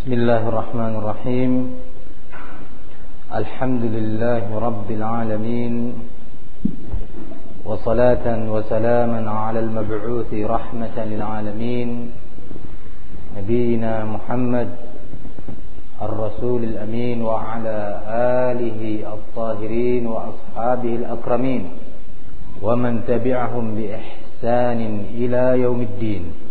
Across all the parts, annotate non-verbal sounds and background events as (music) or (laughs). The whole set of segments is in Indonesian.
بسم الله الرحمن الرحيم. الحمد لله رب العالمين. وصلاة وسلاما على المبعوث رحمة للعالمين. نبينا محمد الرسول الأمين وعلى آله الطاهرين وأصحابه الأكرمين. ومن تبعهم بإحسان إلى يوم الدين.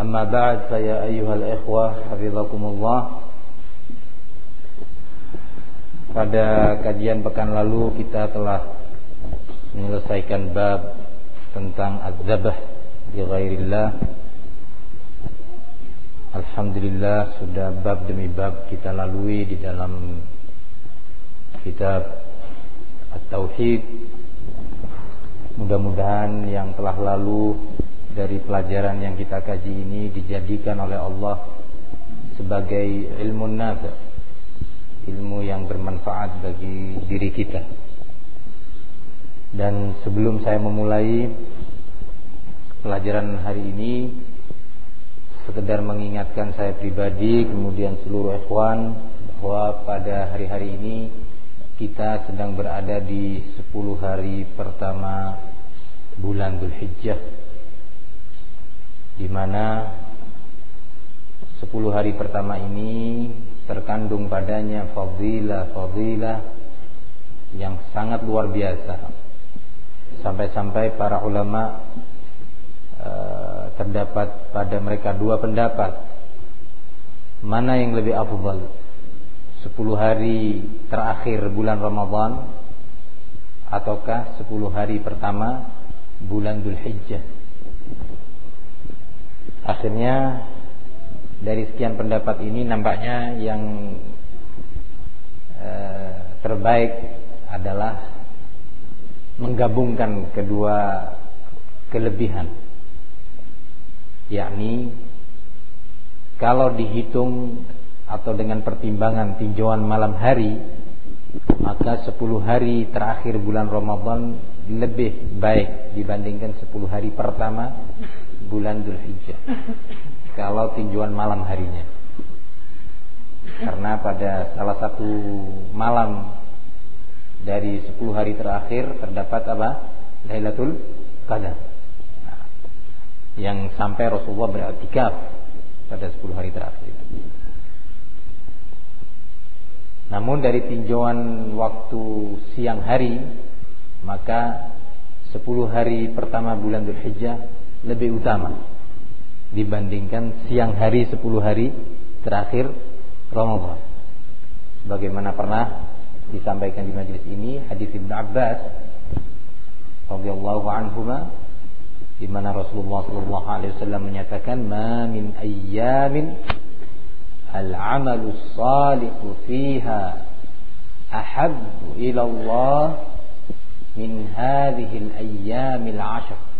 أما بعد فيا أيها الإخوة حفظكم الله Pada kajian pekan lalu kita telah menyelesaikan bab tentang az-zabah di ghairillah. Alhamdulillah sudah bab demi bab kita lalui di dalam kitab At-Tauhid. Mudah-mudahan yang telah lalu dari pelajaran yang kita kaji ini dijadikan oleh Allah sebagai ilmu nafi' ilmu yang bermanfaat bagi diri kita. Dan sebelum saya memulai pelajaran hari ini, sekedar mengingatkan saya pribadi, kemudian seluruh ikhwan bahwa pada hari-hari ini kita sedang berada di 10 hari pertama bulan Dzulhijjah di mana 10 hari pertama ini terkandung padanya fadilah-fadilah yang sangat luar biasa. Sampai-sampai para ulama e, terdapat pada mereka dua pendapat. Mana yang lebih afdal? 10 hari terakhir bulan Ramadan ataukah 10 hari pertama bulan Dzulhijjah? Akhirnya dari sekian pendapat ini nampaknya yang eh, terbaik adalah menggabungkan kedua kelebihan. Yakni kalau dihitung atau dengan pertimbangan tinjauan malam hari maka 10 hari terakhir bulan Ramadan lebih baik dibandingkan 10 hari pertama bulan Dzulhijjah (laughs) kalau tinjauan malam harinya. Karena pada salah satu malam dari 10 hari terakhir terdapat apa? Lailatul Qadar. Nah, yang sampai Rasulullah beriktikaf pada 10 hari terakhir. Namun dari tinjauan waktu siang hari maka 10 hari pertama bulan Dzulhijjah lebih utama dibandingkan siang hari 10 hari terakhir Ramadan. Bagaimana pernah disampaikan di majelis ini hadis Ibnu Abbas radhiyallahu anhuma di mana Rasulullah sallallahu alaihi wasallam menyatakan ma min ayyamin al-amalu salihu fiha ahabbu ila Allah min hadhihi al-ayyamil 'ashr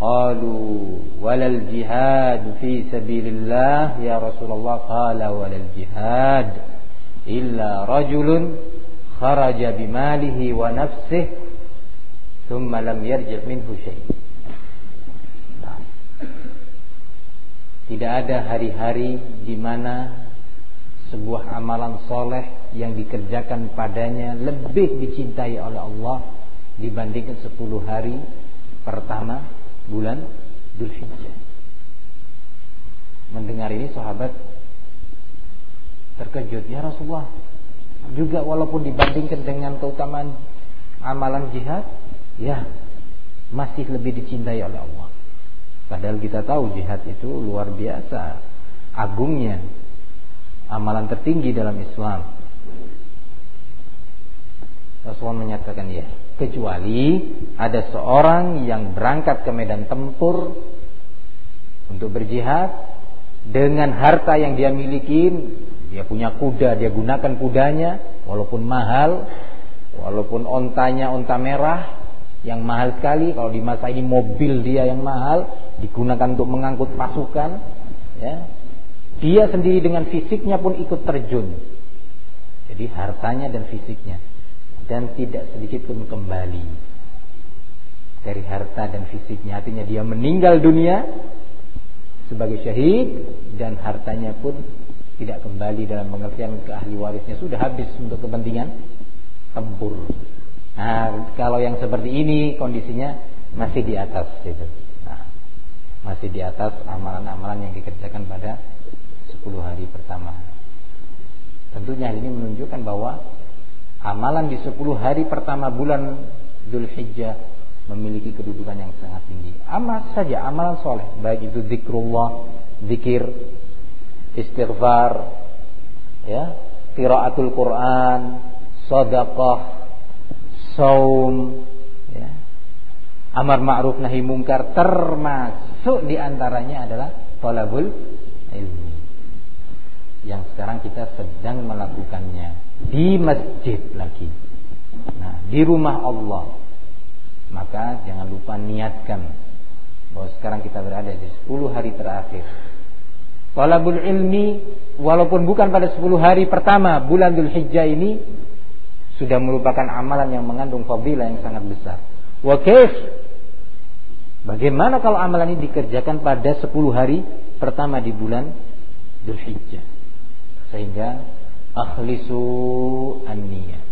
قالوا ولا الجهاد في سبيل الله يا رسول الله قال ولا الجهاد إلا رجل خرج بماله ونفسه ثم لم يرجع منه شيء Tidak ada hari-hari di mana sebuah amalan soleh yang dikerjakan padanya lebih dicintai oleh Allah dibandingkan 10 hari pertama bulan Dzulhijjah. Mendengar ini sahabat terkejut, "Ya Rasulullah, juga walaupun dibandingkan dengan keutamaan amalan jihad, ya masih lebih dicintai oleh Allah." Padahal kita tahu jihad itu luar biasa agungnya amalan tertinggi dalam Islam. Rasulullah menyatakan ya, kecuali ada seorang yang berangkat ke medan tempur untuk berjihad dengan harta yang dia miliki. Dia punya kuda dia gunakan kudanya walaupun mahal walaupun ontanya onta merah yang mahal sekali. Kalau di masa ini mobil dia yang mahal digunakan untuk mengangkut pasukan ya. Dia sendiri dengan fisiknya pun ikut terjun. Jadi hartanya dan fisiknya dan tidak sedikit pun kembali dari harta dan fisiknya. Artinya dia meninggal dunia sebagai syahid dan hartanya pun tidak kembali dalam pengertian ke ahli warisnya sudah habis untuk kepentingan tempur. Nah, kalau yang seperti ini kondisinya masih di atas itu. Nah, masih di atas amalan-amalan yang dikerjakan pada 10 hari pertama. Tentunya ini menunjukkan bahwa amalan di 10 hari pertama bulan Dzulhijjah memiliki kedudukan yang sangat tinggi. Amal saja amalan soleh, baik itu zikrullah, zikir, istighfar, ya, qiraatul Quran, sedekah, saum, ya. amar ma'ruf nahi mungkar termasuk di antaranya adalah tolabul ilmi yang sekarang kita sedang melakukannya di masjid lagi nah di rumah Allah maka jangan lupa niatkan bahwa sekarang kita berada di 10 hari terakhir Talabul ilmi walaupun bukan pada 10 hari pertama bulan Dhul Hijjah ini sudah merupakan amalan yang mengandung fadilah yang sangat besar. Wa kaif? Bagaimana kalau amalan ini dikerjakan pada 10 hari pertama di bulan Dzulhijjah? Sehingga akhlisu an-niyah.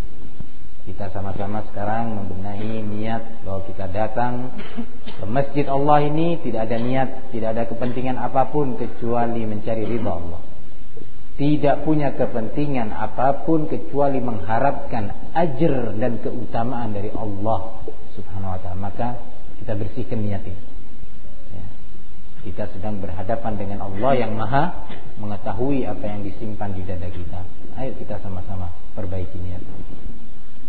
Kita sama-sama sekarang membenahi niat bahwa kita datang ke masjid Allah ini tidak ada niat, tidak ada kepentingan apa pun kecuali mencari ridha Allah tidak punya kepentingan apa pun kecuali mengharapkan ajar dan keutamaan dari Allah Subhanahu wa taala maka kita bersihkan niat ini. Kita sedang berhadapan dengan Allah yang maha mengetahui apa yang disimpan di dada kita ayo kita sama-sama perbaiki niat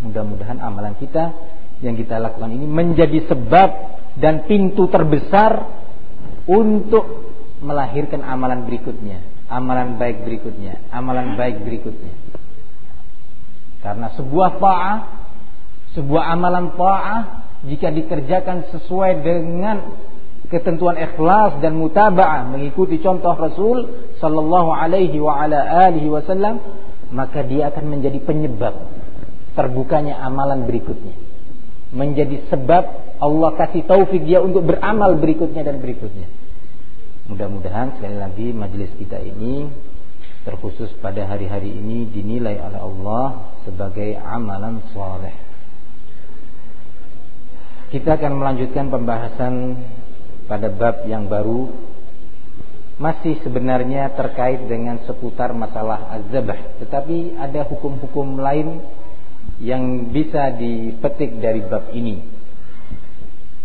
mudah-mudahan amalan kita yang kita lakukan ini menjadi sebab dan pintu terbesar untuk melahirkan amalan berikutnya amalan baik berikutnya, amalan baik berikutnya. Karena sebuah ta'ah, sebuah amalan ta'ah jika dikerjakan sesuai dengan ketentuan ikhlas dan mutaba'ah mengikuti contoh Rasul sallallahu alaihi wa ala alihi wasallam maka dia akan menjadi penyebab terbukanya amalan berikutnya menjadi sebab Allah kasih taufik dia untuk beramal berikutnya dan berikutnya Mudah-mudahan sekali lagi majelis kita ini terkhusus pada hari-hari ini dinilai oleh Allah sebagai amalan soleh. Kita akan melanjutkan pembahasan pada bab yang baru masih sebenarnya terkait dengan seputar masalah azabah, tetapi ada hukum-hukum lain yang bisa dipetik dari bab ini.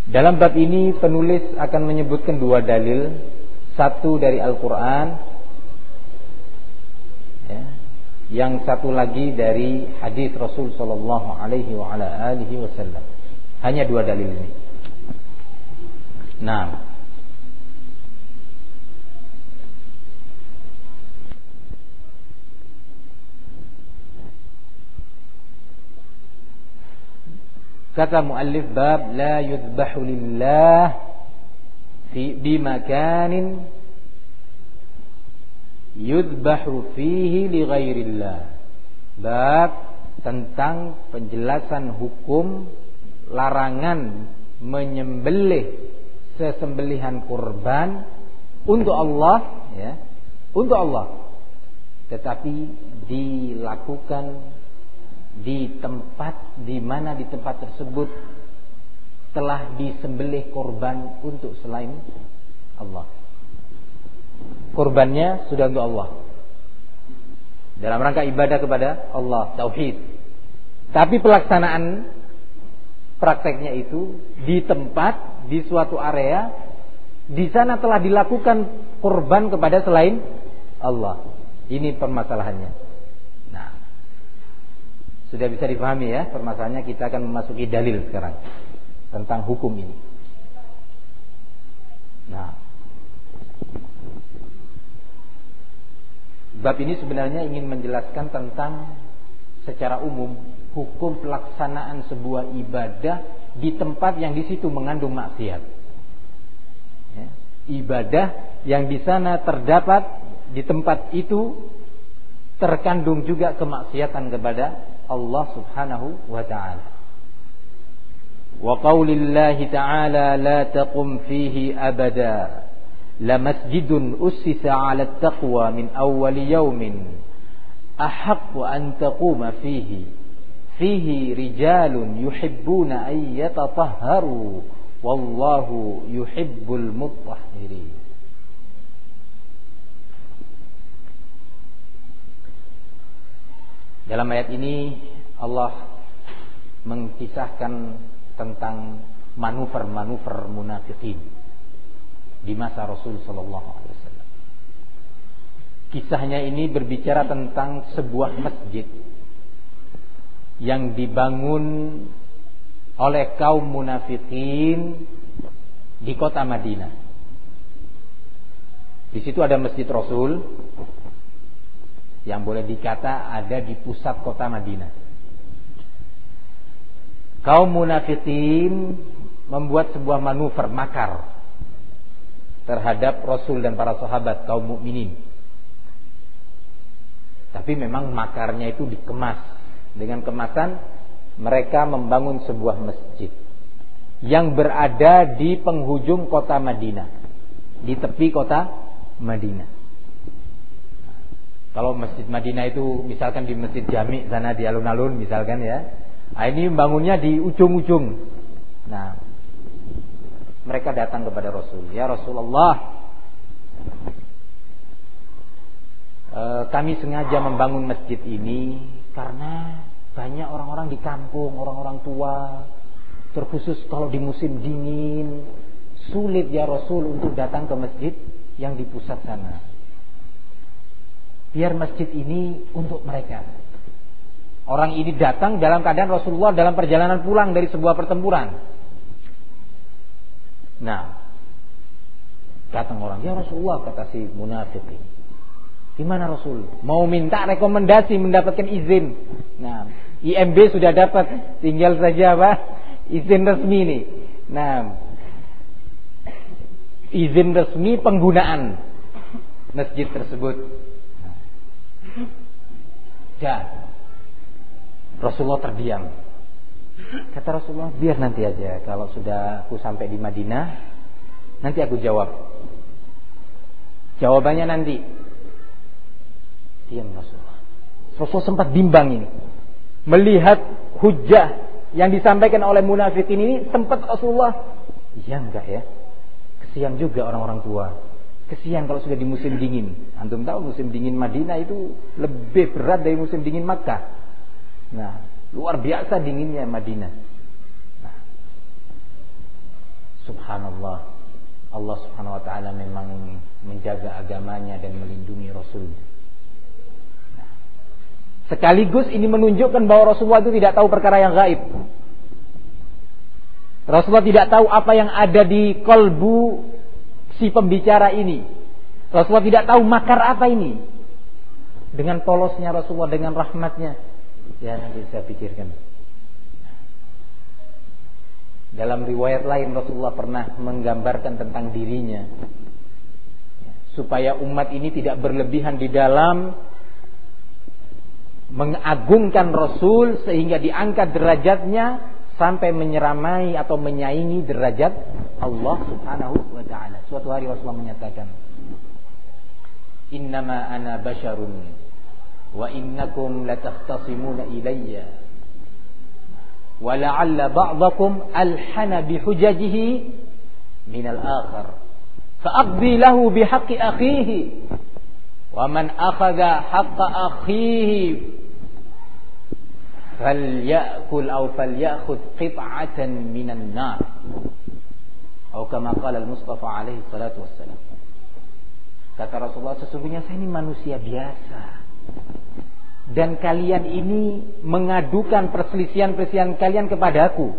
Dalam bab ini penulis akan menyebutkan dua dalil satu dari Al-Quran ya, yang satu lagi dari hadis Rasul Sallallahu Alaihi Wasallam. Hanya dua dalil ini. Nah, kata muallif bab la yudbahu lillah fi di makanin yudbahu fihi li ghairillah. Bab tentang penjelasan hukum larangan menyembelih sesembelihan kurban untuk Allah ya, untuk Allah. Tetapi dilakukan di tempat di mana di tempat tersebut telah disembelih korban untuk selain Allah. Korbannya sudah untuk Allah. Dalam rangka ibadah kepada Allah, tauhid. Tapi pelaksanaan prakteknya itu di tempat, di suatu area, di sana telah dilakukan korban kepada selain Allah. Ini permasalahannya. Nah, sudah bisa dipahami ya permasalahannya. Kita akan memasuki dalil sekarang tentang hukum ini. Nah, bab ini sebenarnya ingin menjelaskan tentang secara umum hukum pelaksanaan sebuah ibadah di tempat yang di situ mengandung maksiat. Ya. Ibadah yang di sana terdapat di tempat itu terkandung juga kemaksiatan kepada Allah Subhanahu wa taala. Wa qaulillahi ta'ala la taqum fihi abada. La masjidun ussisa 'ala taqwa min awwali yawmin ahaqqu an taquma fihi fihi rijalun yuhibbuna an yatatahharu. Wallahu yuhibbul mutahhirin. Dalam ayat ini Allah mengkisahkan tentang manuver-manuver munafikin di masa Rasul sallallahu alaihi wasallam. Kisahnya ini berbicara tentang sebuah masjid yang dibangun oleh kaum munafikin di kota Madinah. Di situ ada masjid Rasul yang boleh dikata ada di pusat kota Madinah. Kaum munafikin membuat sebuah manuver makar terhadap Rasul dan para sahabat kaum mukminin. Tapi memang makarnya itu dikemas dengan kemasan mereka membangun sebuah masjid yang berada di penghujung kota Madinah, di tepi kota Madinah. Kalau masjid Madinah itu misalkan di masjid Jami sana di alun-alun misalkan ya. Nah, ini bangunnya di ujung-ujung. Nah, mereka datang kepada Rasul. Ya Rasulullah, e, kami sengaja membangun masjid ini karena banyak orang-orang di kampung, orang-orang tua, terkhusus kalau di musim dingin, sulit ya Rasul untuk datang ke masjid yang di pusat sana biar masjid ini untuk mereka. Orang ini datang dalam keadaan Rasulullah dalam perjalanan pulang dari sebuah pertempuran. Nah, datang orang, ya Rasulullah kata si munafik ini. Gimana Rasul? Mau minta rekomendasi mendapatkan izin. Nah, IMB sudah dapat, tinggal saja apa? Izin resmi nih. Nah, izin resmi penggunaan masjid tersebut dan Rasulullah terdiam. Kata Rasulullah, biar nanti aja kalau sudah aku sampai di Madinah, nanti aku jawab. Jawabannya nanti. Diam Rasulullah. Rasulullah sempat bimbang ini. Melihat hujah yang disampaikan oleh munafik ini sempat Rasulullah, iya enggak ya? Kesian juga orang-orang tua. Kesian kalau sudah di musim dingin. Antum tahu musim dingin Madinah itu lebih berat dari musim dingin Makkah. Nah, luar biasa dinginnya Madinah. Nah, Subhanallah. Allah Subhanahu wa taala memang menjaga agamanya dan melindungi rasulnya. Sekaligus ini menunjukkan bahwa Rasulullah itu tidak tahu perkara yang gaib. Rasulullah tidak tahu apa yang ada di kolbu si pembicara ini. Rasulullah tidak tahu makar apa ini. Dengan polosnya Rasulullah, dengan rahmatnya. Ya nanti saya pikirkan. Dalam riwayat lain Rasulullah pernah menggambarkan tentang dirinya. Supaya umat ini tidak berlebihan di dalam mengagungkan Rasul sehingga diangkat derajatnya sampai menyeramai atau menyaingi derajat Allah Subhanahu wa taala. Suatu hari Rasulullah menyatakan, "Innama ana basharun wa innakum latakhtasimuna ilayya wa la'alla ba'dakum alhana bihujajihi min al-akhar fa'aqdi lahu bihaqqi akhihi wa man akhadha haqqa akhihi falyakul aw falyakhud qit'atan minan nar atau kama qala al-Mustafa alaihi salatu wassalam. Kata Rasulullah sesungguhnya saya ini manusia biasa. Dan kalian ini mengadukan perselisihan-perselisihan kalian kepadaku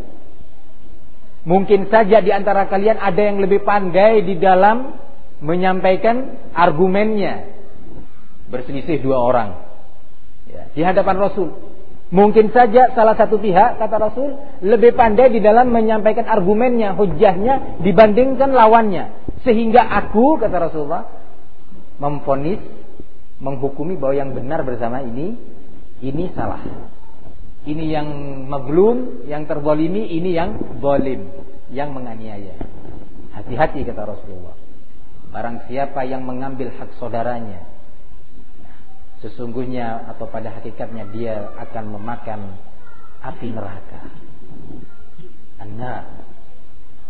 mungkin saja di antara kalian ada yang lebih pandai di dalam menyampaikan argumennya berselisih dua orang ya, di hadapan Rasul Mungkin saja salah satu pihak, kata Rasul, lebih pandai di dalam menyampaikan argumennya, hujahnya dibandingkan lawannya. Sehingga aku, kata Rasulullah, memfonis, menghukumi bahwa yang benar bersama ini, ini salah. Ini yang maglum, yang terbolimi, ini yang bolim, yang menganiaya. Hati-hati kata Rasulullah. barang siapa yang mengambil hak saudaranya sesungguhnya atau pada hakikatnya dia akan memakan api neraka. Anda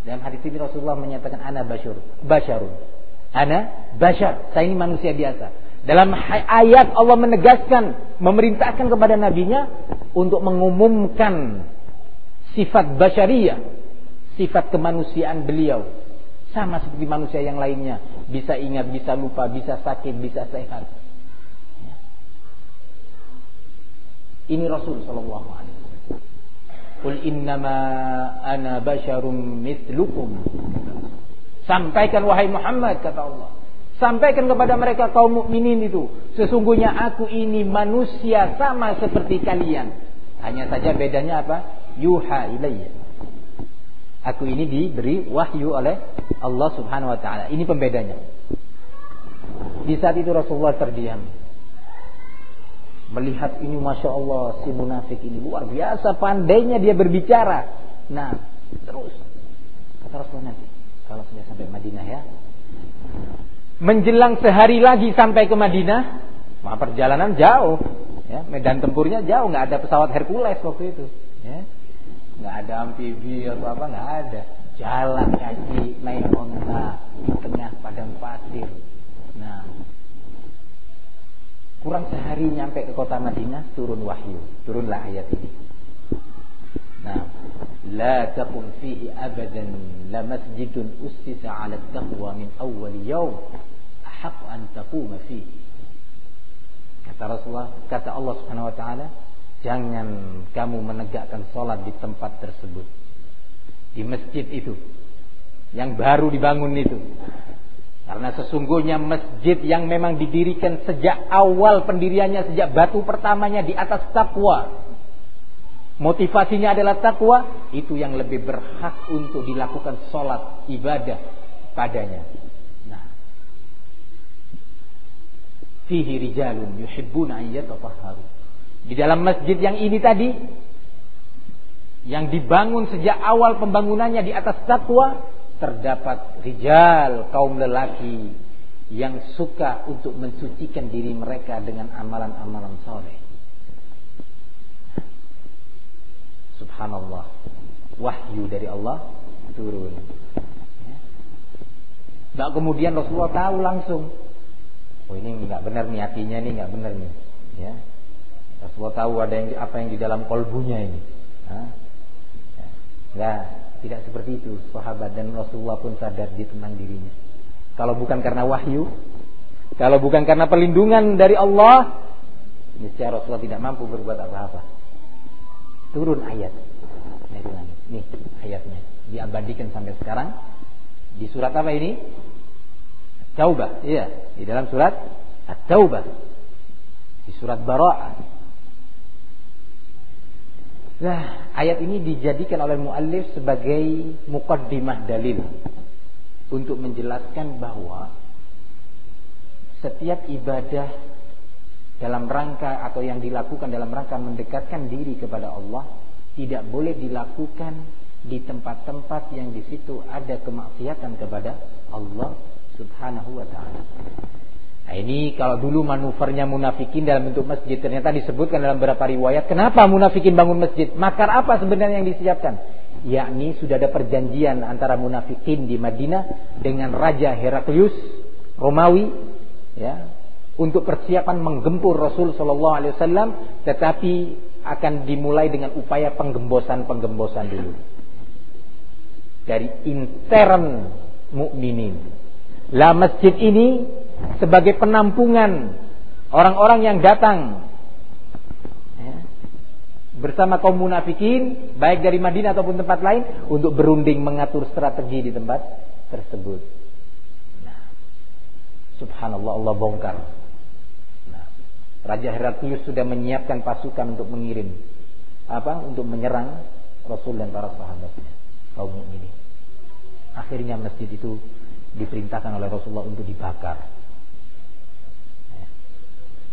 dalam hadis ini Rasulullah menyatakan ana basyur, basyarun. Ana basyar, saya ini manusia biasa. Dalam ayat Allah menegaskan, memerintahkan kepada nabinya untuk mengumumkan sifat basyariyah, sifat kemanusiaan beliau. Sama seperti manusia yang lainnya, bisa ingat, bisa lupa, bisa sakit, bisa sehat. Ini Rasul sallallahu alaihi wasallam. Qul innama ana basyarum mithlukum. Sampaikan wahai Muhammad kata Allah. Sampaikan kepada mereka kaum mukminin itu, sesungguhnya aku ini manusia sama seperti kalian. Hanya saja bedanya apa? Yuha ilayya. Aku ini diberi wahyu oleh Allah Subhanahu wa taala. Ini pembedanya. Di saat itu Rasulullah terdiam melihat ini masya Allah si munafik ini luar biasa pandainya dia berbicara. Nah terus kata Rasulullah nanti kalau sudah sampai Madinah ya. Menjelang sehari lagi sampai ke Madinah, mah perjalanan jauh, ya medan tempurnya jauh, nggak ada pesawat Hercules waktu itu, ya nggak ada amfibi atau apa nggak ada, jalan kaki naik onta di tengah padang pasir. Nah Kurang sehari nyampe ke kota Madinah turun wahyu, turunlah ayat ini. Nah, la taqum fihi abadan la masjidun ussisa 'ala taqwa min awwal yawm ahaq an taquma fihi. Kata Rasulullah, kata Allah Subhanahu wa taala, jangan kamu menegakkan salat di tempat tersebut. Di masjid itu yang baru dibangun itu. Karena sesungguhnya masjid yang memang didirikan sejak awal pendiriannya, sejak batu pertamanya di atas takwa. Motivasinya adalah takwa, itu yang lebih berhak untuk dilakukan sholat ibadah padanya. Nah, fihi rijalun yuhibbuna an yatahharu. Di dalam masjid yang ini tadi yang dibangun sejak awal pembangunannya di atas takwa, terdapat rijal kaum lelaki yang suka untuk mensucikan diri mereka dengan amalan-amalan soleh. Subhanallah, wahyu dari Allah turun. Ya. kemudian Rasulullah tahu langsung, oh ini nggak benar nih hatinya nih nggak benar nih. Ya. Rasulullah tahu ada yang apa yang di dalam kolbunya ini. Hah? Tidak seperti itu sahabat dan Rasulullah pun sadar di tentang dirinya. Kalau bukan karena wahyu, kalau bukan karena perlindungan dari Allah, niscaya Rasulullah tidak mampu berbuat apa-apa. Turun ayat. Nih ayatnya. Diabadikan sampai sekarang. Di surat apa ini? Taubah. Iya, di dalam surat At-Taubah. Di surat Bara'ah. Nah, ayat ini dijadikan oleh muallif sebagai mukaddimah dalil untuk menjelaskan bahwa setiap ibadah dalam rangka atau yang dilakukan dalam rangka mendekatkan diri kepada Allah tidak boleh dilakukan di tempat-tempat yang di situ ada kemaksiatan kepada Allah Subhanahu wa taala. Nah ini kalau dulu manuvernya munafikin dalam bentuk masjid ternyata disebutkan dalam beberapa riwayat. Kenapa munafikin bangun masjid? Makar apa sebenarnya yang disiapkan? Yakni sudah ada perjanjian antara munafikin di Madinah dengan Raja Heraklius Romawi, ya, untuk persiapan menggempur Rasul Shallallahu Alaihi Wasallam, tetapi akan dimulai dengan upaya penggembosan-penggembosan dulu dari intern mukminin. Lah masjid ini sebagai penampungan orang-orang yang datang ya, bersama kaum munafikin baik dari Madinah ataupun tempat lain untuk berunding mengatur strategi di tempat tersebut. Nah, subhanallah Allah bongkar. Nah, Raja Heraklius sudah menyiapkan pasukan untuk mengirim apa? Untuk menyerang Rasul dan para sahabatnya kaum mukminin. Akhirnya masjid itu diperintahkan oleh Rasulullah untuk dibakar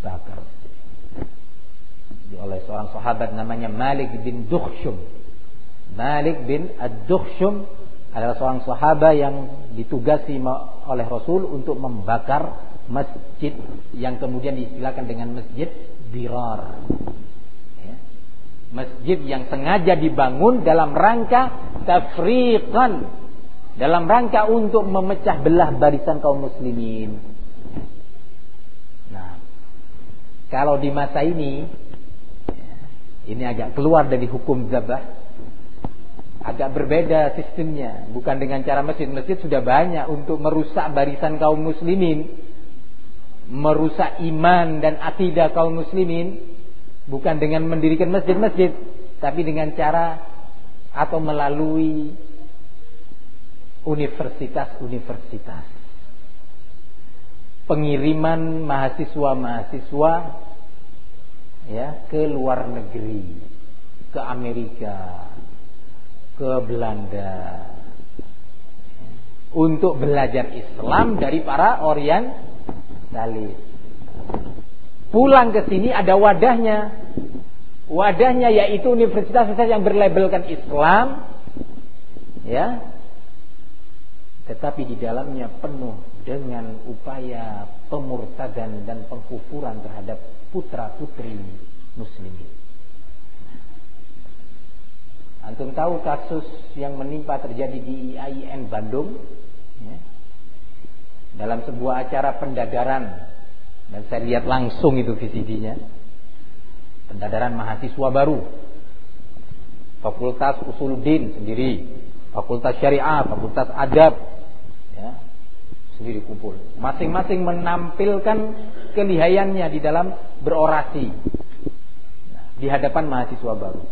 bakar oleh seorang sahabat namanya Malik bin Dukhshum. Malik bin Ad-Dukhshum adalah seorang sahabat yang ditugasi oleh Rasul untuk membakar masjid yang kemudian diistilahkan dengan masjid dirar. Ya. Masjid yang sengaja dibangun dalam rangka tafriqan, dalam rangka untuk memecah belah barisan kaum muslimin. Nah, kalau di masa ini ini agak keluar dari hukum zabah agak berbeda sistemnya. Bukan dengan cara masjid-masjid sudah banyak untuk merusak barisan kaum muslimin. Merusak iman dan akidah kaum muslimin. Bukan dengan mendirikan masjid-masjid. Tapi dengan cara atau melalui universitas-universitas. Pengiriman mahasiswa-mahasiswa ya ke luar negeri, ke Amerika, ke Belanda untuk belajar Islam dari para Orientalis. Pulang ke sini ada wadahnya. Wadahnya yaitu universitas yang berlabelkan Islam. Ya. Tetapi di dalamnya penuh dengan upaya pemurtadan dan pengkufuran terhadap putra-putri muslimin. Antum tahu kasus yang menimpa terjadi di IAIN Bandung ya, dalam sebuah acara pendadaran. Dan saya lihat langsung itu VCD-nya pendadaran mahasiswa baru. Fakultas Usuluddin sendiri. Fakultas Syariah, Fakultas Adab sendiri kumpul. Masing-masing menampilkan kelihayannya di dalam berorasi. Di hadapan mahasiswa baru.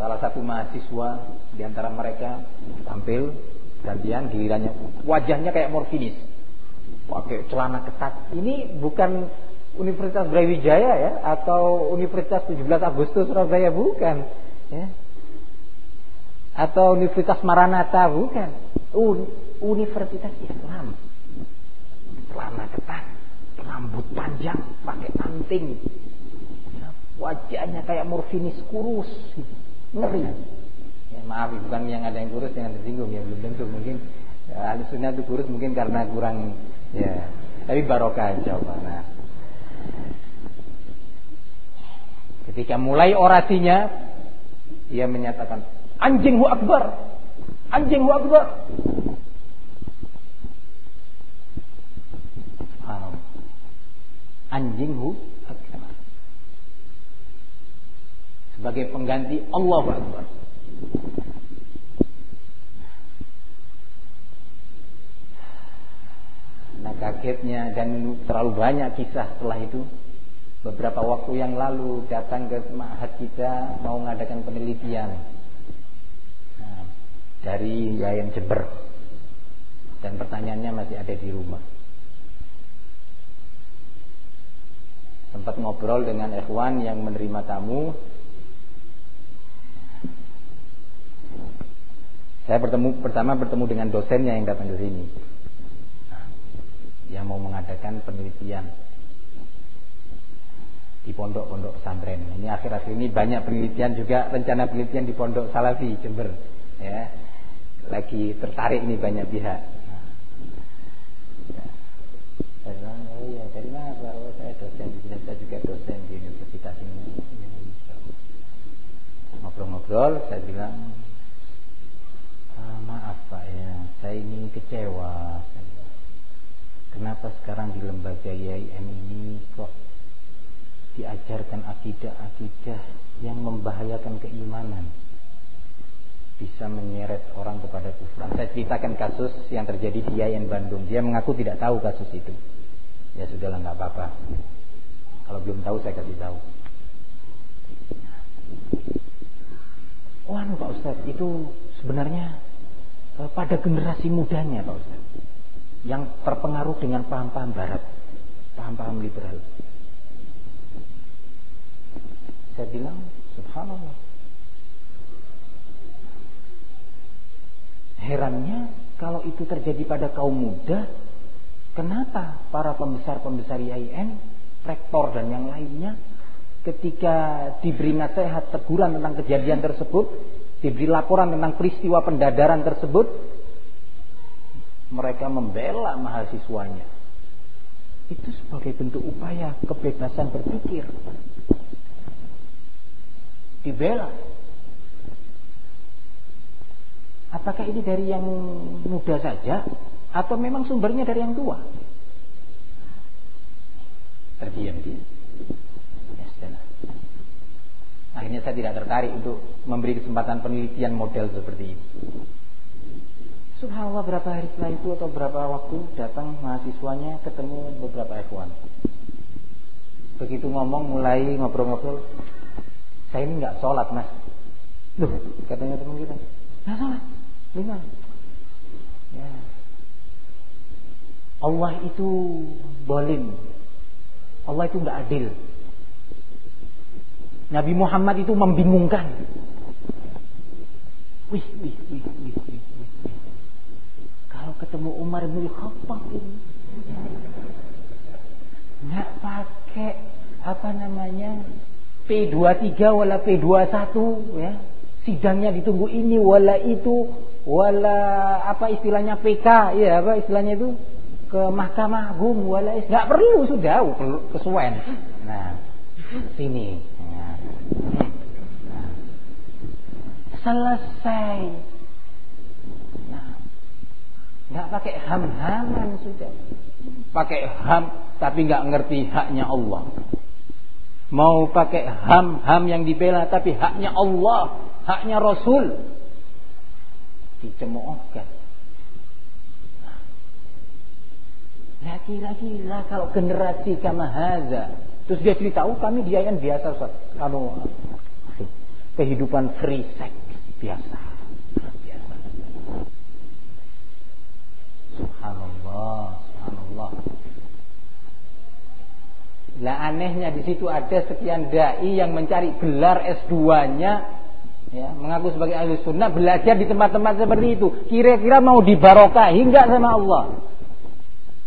Salah satu mahasiswa di antara mereka tampil gantian gilirannya. Wajahnya kayak morfinis. Pakai celana ketat. Ini bukan Universitas Brawijaya ya atau Universitas 17 Agustus Surabaya bukan. Ya. Atau Universitas Maranatha bukan Universitas Islam. Celana ketat rambut panjang pakai anting. Ya, wajahnya kayak morfinis kurus. Ngeri. Ya, maaf bukan yang ada yang kurus yang tersinggung ya belum tentu. Mungkin ya, ahli sunnah itu kurus mungkin karena kurang ya. Tapi barokah Allah. Nah, ketika mulai orasinya ia menyatakan anjing hu akbar anjing hu akbar anjing hu sebagai pengganti Allah Akbar. Nah kagetnya dan terlalu banyak kisah setelah itu. Beberapa waktu yang lalu datang ke mahat kita mau mengadakan penelitian dari Yayan Jember dan pertanyaannya masih ada di rumah. Sempat ngobrol dengan ikhwan yang menerima tamu Saya bertemu pertama bertemu dengan dosennya yang datang ke sini. Yang mau mengadakan penelitian di pondok-pondok pesantren. Ini akhir-akhir ini banyak penelitian juga rencana penelitian di pondok Salafi Jember. Ya. Lagi tertarik ini banyak pihak. Saya bilang, oh iya, dari mana Pak? Oh, saya dosen di sini, saya juga dosen di universitas ini. Ngobrol-ngobrol, saya bilang, ah, maaf Pak ya saya ini kecewa kenapa sekarang di lembaga IAIN ini kok diajarkan akidah-akidah yang membahayakan keimanan bisa menyeret orang kepada kufur. Saya ceritakan kasus yang terjadi di IAIN Bandung. Dia mengaku tidak tahu kasus itu. Ya sudahlah nggak apa-apa. Kalau belum tahu saya kasih tahu. Wah, Pak Ustadz, itu sebenarnya Eh, pada generasi mudanya Pak Ustaz yang terpengaruh dengan paham-paham barat paham-paham liberal saya bilang subhanallah herannya kalau itu terjadi pada kaum muda kenapa para pembesar-pembesar IAIN rektor dan yang lainnya ketika diberi nasihat teguran tentang kejadian tersebut diberi laporan tentang peristiwa pendadaran tersebut mereka membela mahasiswanya. Itu sebagai bentuk upaya kebebasan berpikir. Dibela. Apakah ini dari yang muda saja atau memang sumbernya dari yang tua? Terdiam dia. Ya, Akhirnya saya tidak tertarik untuk memberi kesempatan penelitian model seperti ini. Subhanallah berapa hari setelah itu atau berapa waktu datang mahasiswanya ketemu beberapa ikhwan. Begitu ngomong mulai ngobrol-ngobrol, saya ini nggak sholat mas. Loh, katanya teman kita, nggak sholat, lima. Ya. Allah itu bolim, Allah itu nggak adil. Nabi Muhammad itu membingungkan. Wih, wih, wih, wih, wih kalau ketemu Umar bin Khattab ini nggak pakai apa namanya P23 wala P21 ya sidangnya ditunggu ini wala itu wala apa istilahnya PK ya apa istilahnya itu ke Mahkamah Agung wala nggak perlu sudah kesuwen nah sini nah. selesai Nggak pakai ham-haman sudah. Pakai ham tapi nggak ngerti haknya Allah. Mau pakai ham-ham yang dibela tapi haknya Allah, haknya Rasul. Dicemoohkan. Lagi-lagi lah kalau generasi kamahaza. Terus dia cerita, oh kami dia yang biasa Kalau kehidupan free sex biasa. Subhanallah, subhanallah. Lah anehnya di situ ada sekian dai yang mencari gelar S2-nya ya, mengaku sebagai ahli sunnah belajar di tempat-tempat seperti itu. Kira-kira mau dibarokahi hingga sama Allah?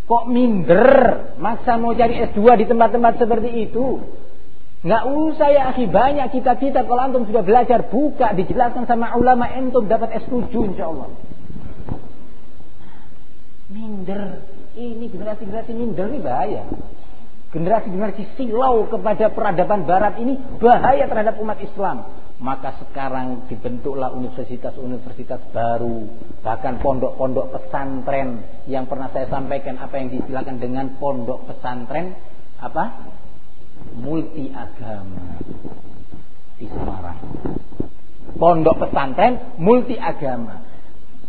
Kok minder maksa mau cari S2 di tempat-tempat seperti itu? Nggak usah ya akhi banyak kita-kita kalau antum sudah belajar buka dijelaskan sama ulama entum dapat S7 insya Allah minder. Ini generasi-generasi minder ini bahaya. Generasi-generasi silau kepada peradaban barat ini bahaya terhadap umat Islam. Maka sekarang dibentuklah universitas-universitas baru, bahkan pondok-pondok pesantren yang pernah saya sampaikan apa yang diistilahkan dengan pondok pesantren apa? multi agama di Semarang. Pondok pesantren multi agama.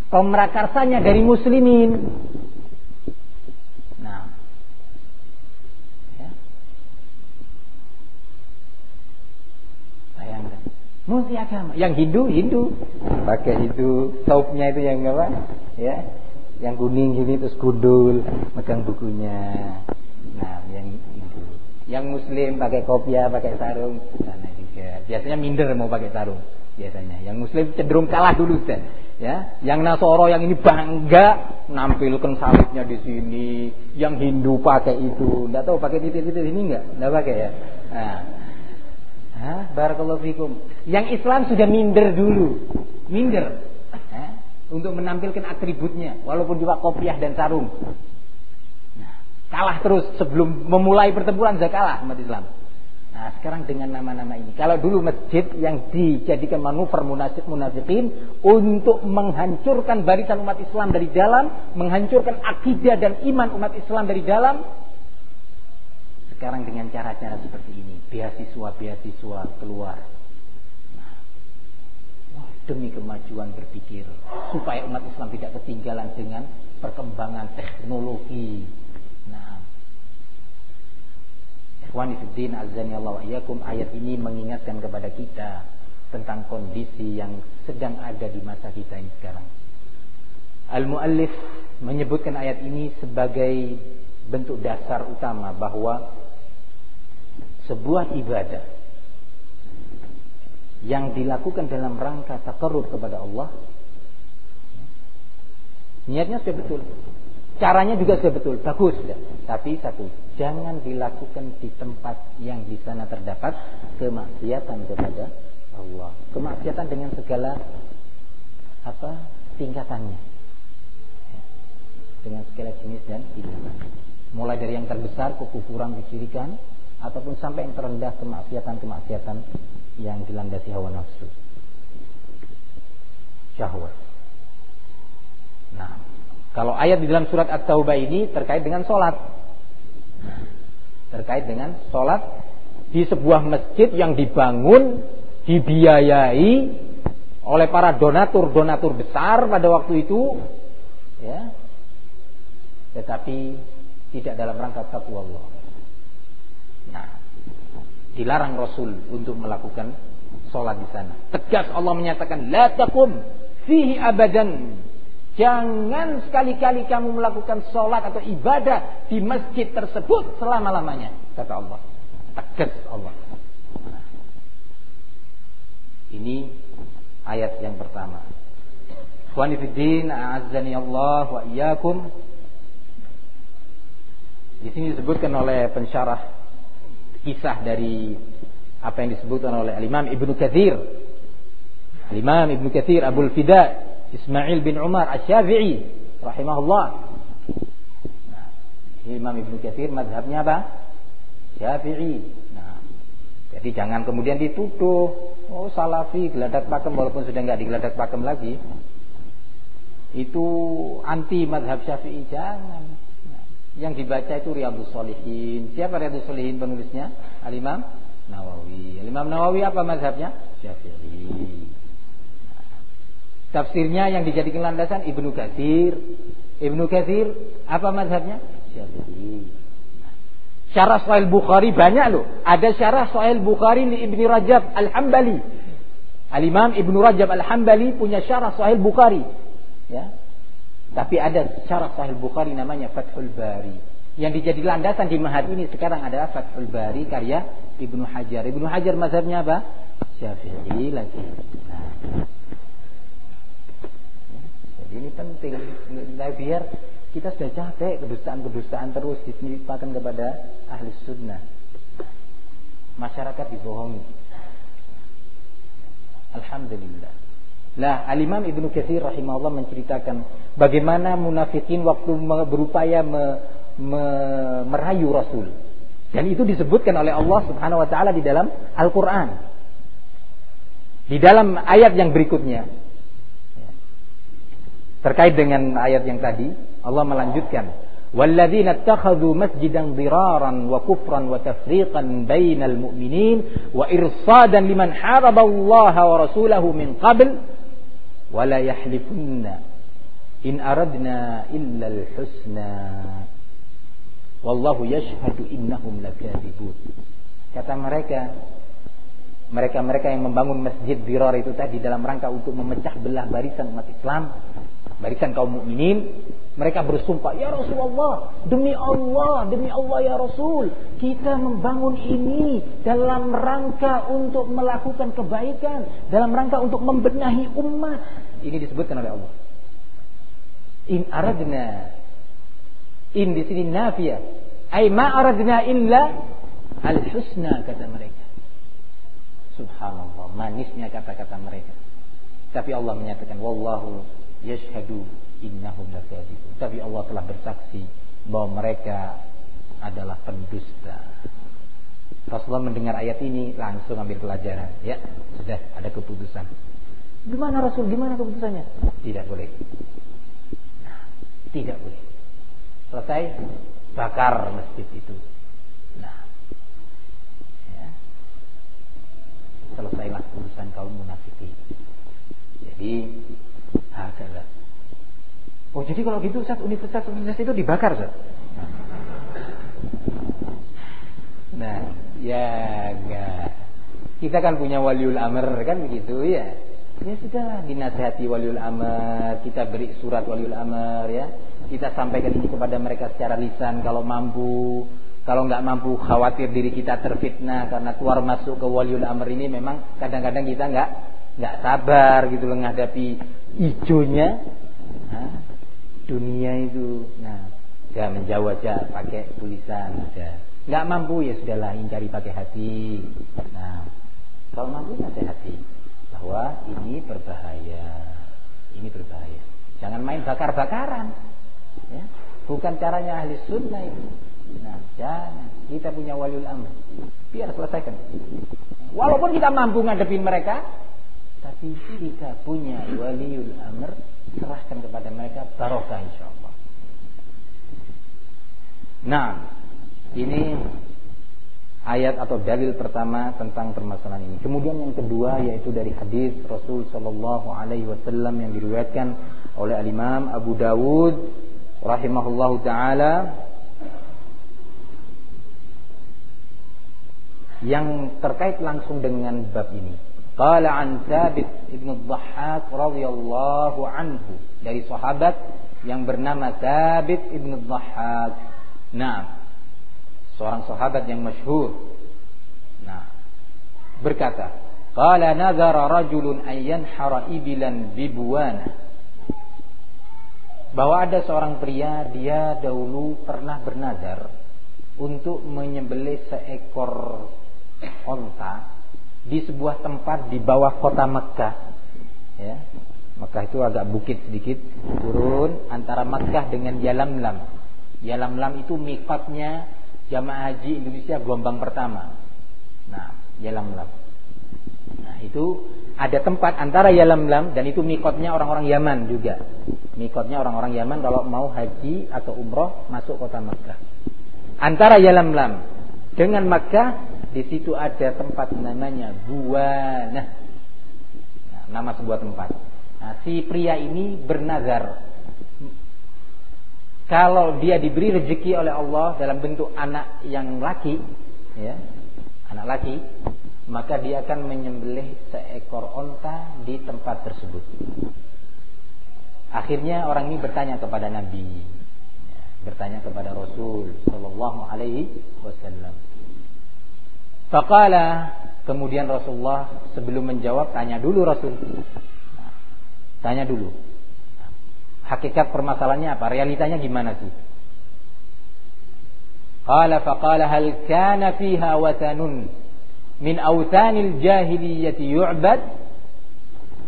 Pemrakarsanya dari muslimin, multi agama. Yang Hindu Hindu, pakai itu saupnya itu yang apa? Ya, yang kuning ini terus gundul, megang bukunya. Nah, yang Hindu. Yang Muslim pakai kopiah, pakai sarung, sana juga. Biasanya minder mau pakai sarung biasanya. Yang Muslim cenderung kalah dulu kan. Ya, yang Nasoro yang ini bangga nampilkan salibnya di sini, yang Hindu pakai itu, enggak tahu pakai titik-titik ini enggak? Enggak pakai ya. Nah, Hah? Barakallahu fikum. Yang Islam sudah minder dulu. Minder. Hah? Untuk menampilkan atributnya. Walaupun juga kopiah dan sarung. Nah, kalah terus sebelum memulai pertempuran sudah kalah umat Islam. Nah sekarang dengan nama-nama ini. Kalau dulu masjid yang dijadikan manuver munafikin untuk menghancurkan barisan umat Islam dari dalam, menghancurkan akidah dan iman umat Islam dari dalam, sekarang dengan cara-cara seperti ini, beasiswa-beasiswa keluar. Nah, demi kemajuan berpikir supaya umat Islam tidak ketinggalan dengan perkembangan teknologi. Nah, azani Allah ayat ini mengingatkan kepada kita tentang kondisi yang sedang ada di masa kita ini sekarang. Al-Muallif menyebutkan ayat ini sebagai bentuk dasar utama bahwa sebuah ibadah yang dilakukan dalam rangka takarrub kepada Allah niatnya sudah betul. Caranya juga sudah betul bagus sudah. Tapi satu jangan dilakukan di tempat yang di sana terdapat kemaksiatan kepada Allah. Kemaksiatan dengan segala apa tingkatannya. Dengan segala jenis dan tindakan. Mulai dari yang terbesar kekufuran, kesyirikan ataupun sampai yang terendah kemaksiatan-kemaksiatan yang dilandasi hawa nafsu. Syahwat. Nah, kalau ayat di dalam surat At-Taubah ini terkait dengan sholat. Terkait dengan sholat di sebuah masjid yang dibangun, dibiayai oleh para donatur-donatur besar pada waktu itu. Ya, tetapi tidak dalam rangka takwa Allah. Dilarang Rasul untuk melakukan sholat di sana. Tegas Allah menyatakan, la takum fihi abadan. Jangan sekali-kali kamu melakukan sholat atau ibadah di masjid tersebut selama-lamanya. Kata Allah. Tegas Allah. ini ayat yang pertama. Khawanifiddin, a'azzani Allah wa iyyakum. Di sini disebutkan oleh pensyarah kisah dari apa yang disebutkan oleh Al-Imam Ibnu Katsir. Al-Imam Ibnu Katsir Abdul Fida Ismail bin Umar Asy-Syafi'i rahimahullah. Nah, Imam Ibnu Katsir mazhabnya apa? Syafi'i. Nah, jadi jangan kemudian dituduh oh salafi geladak pakem walaupun sudah nggak digeladak pakem lagi. Itu anti mazhab Syafi'i jangan. Yang dibaca itu Riyadhus Shalihin. Siapa Riyadhus Shalihin penulisnya? Al-Imam Nawawi. Al-Imam Nawawi apa mazhabnya? Syafi'i. Tafsirnya yang dijadikan landasan Ibnu Katsir. Ibnu Katsir apa mazhabnya? Syafi'i. Syarah Sahih Bukhari banyak loh. Ada syarah Sahih Bukhari li Ibnu Rajab Al-Hambali. Al-Imam Ibnu Rajab Al-Hambali punya syarah Sahih Bukhari. Ya. Tapi ada syarah Sahih Bukhari namanya Fathul Bari. Yang dijadi landasan di mahad ini sekarang adalah Fathul Bari karya Ibnu Hajar. Ibnu Hajar mazhabnya apa? Syafi'i lagi. Nah. Jadi ini penting. Nah, biar kita sudah capek kedustaan-kedustaan terus ditimpakan kepada ahli sunnah. Masyarakat dibohongi. Alhamdulillah. Nah, Al-Imam Ibnu Katsir rahimahullah menceritakan bagaimana munafikin waktu berupaya me, me, merayu Rasul. Dan itu disebutkan oleh Allah Subhanahu wa taala di dalam Al-Qur'an. Di dalam ayat yang berikutnya. Terkait dengan ayat yang tadi, Allah melanjutkan, والذين اتخذوا مسجدا ضرارا وكفرا وتفريقا بين المؤمنين وإرصادا لمن حارب الله ورسوله من قبل wala yahlifunna in aradna illa al-husna. Wallahu yashhadu innahum kata mereka mereka-mereka yang membangun masjid Dirar itu tadi dalam rangka untuk memecah belah barisan umat Islam barisan kaum mukminin mereka bersumpah ya Rasulullah demi Allah demi Allah ya Rasul kita membangun ini dalam rangka untuk melakukan kebaikan dalam rangka untuk membenahi umat ini disebutkan oleh Allah. In aradna in di sini nafiyah. Ai ma aradna illa al husna kata mereka. Subhanallah, manisnya kata-kata mereka. Tapi Allah menyatakan wallahu yashhadu innahum lakadzibun. Tapi Allah telah bersaksi bahwa mereka adalah pendusta. Rasulullah mendengar ayat ini langsung ambil pelajaran. Ya, sudah ada keputusan. Gimana Rasul? Gimana keputusannya? Tidak boleh. Nah, tidak boleh. Selesai bakar masjid itu. Nah, ya. selesailah urusan kaum munafikin. Jadi, hakalah. Oh jadi kalau gitu Ustaz universitas-universitas itu dibakar Ustaz? Nah, ya enggak. Kita kan punya waliul amr kan begitu ya. Ya sudah dinasihati waliul amr, kita beri surat waliul amr ya. Kita sampaikan ini kepada mereka secara lisan kalau mampu. Kalau nggak mampu khawatir diri kita terfitnah karena keluar masuk ke waliul amr ini memang kadang-kadang kita nggak nggak sabar gitu menghadapi hijaunya nah, dunia itu. Nah, ya menjauh aja pakai tulisan aja. Nggak mampu ya sudahlah ingkari pakai hati. Nah, kalau mampu nasihati bahwa ini berbahaya. Ini berbahaya. Jangan main bakar-bakaran. Ya. Bukan caranya ahli sunnah itu. Nah, jangan. Kita punya waliul amr. Biar selesaikan. Walaupun kita mampu ngadepin mereka, tapi kita punya waliul amr, serahkan kepada mereka barokah insyaallah. Nah, ini ayat atau dalil pertama tentang permasalahan ini. Kemudian yang kedua yaitu dari hadis Rasul Shallallahu Alaihi Wasallam yang diriwayatkan oleh Al Imam Abu Dawud rahimahullahu taala yang terkait langsung dengan bab ini. Qala an Thabit ibn Dhahhak radhiyallahu anhu dari sahabat yang bernama Thabit ibn Dhahhak. Nah, seorang sahabat yang masyhur. Nah, berkata, "Qala nazara rajulun an yanhara ibilan bibuwana." Bahwa ada seorang pria dia dahulu pernah bernazar untuk menyembelih seekor onta di sebuah tempat di bawah kota Makkah. Ya. Makkah itu agak bukit sedikit, turun antara Makkah dengan Yalamlam. Yalamlam itu mikotnya jamaah haji Indonesia gelombang pertama. Nah, Yalamlam. Nah, itu ada tempat antara Yalamlam dan itu mikotnya orang-orang Yaman juga. Mikotnya orang-orang Yaman kalau mau haji atau umroh masuk kota Makkah. Antara Yalamlam dengan Makkah di situ ada tempat namanya Buana. Nah, nama sebuah tempat. Nah, si pria ini bernazar kalau dia diberi rezeki oleh Allah dalam bentuk anak yang laki, ya, anak laki, maka dia akan menyembelih seekor onta di tempat tersebut. Akhirnya orang ini bertanya kepada Nabi, ya, bertanya kepada Rasul Shallallahu Alaihi Wasallam. Fakala kemudian Rasulullah sebelum menjawab tanya dulu Rasul, nah, tanya dulu hakikat permasalahannya apa? Realitanya gimana sih? Qala faqala hal kana fiha watanun min awthanil jahiliyyati yu'bad?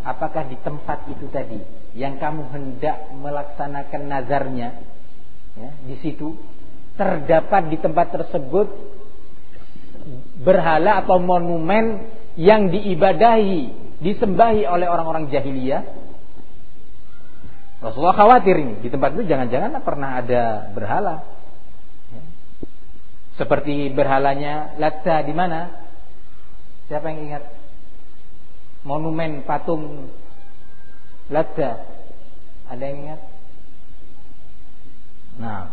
Apakah di tempat itu tadi yang kamu hendak melaksanakan nazarnya ya, di situ terdapat di tempat tersebut berhala atau monumen yang diibadahi, disembahi oleh orang-orang jahiliyah? Rasulullah khawatir ini di tempat itu jangan-jangan pernah ada berhala. Ya. Seperti berhalanya Latta di mana? Siapa yang ingat? Monumen patung Latta. Ada yang ingat? Nah,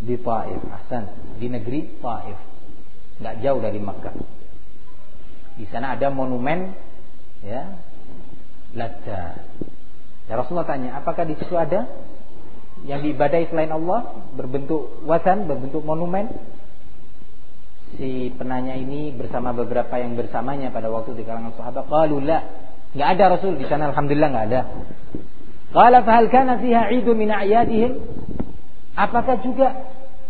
di Taif, Hasan, di negeri Taif. Nggak jauh dari Makkah. Di sana ada monumen ya Latta Ya Rasulullah tanya, apakah di situ ada yang diibadai selain Allah berbentuk wasan, berbentuk monumen? Si penanya ini bersama beberapa yang bersamanya pada waktu di kalangan sahabat, qalu la. Enggak ada Rasul di sana alhamdulillah enggak ada. Qala fa hal kana fiha 'idun min a'yadihim? Apakah juga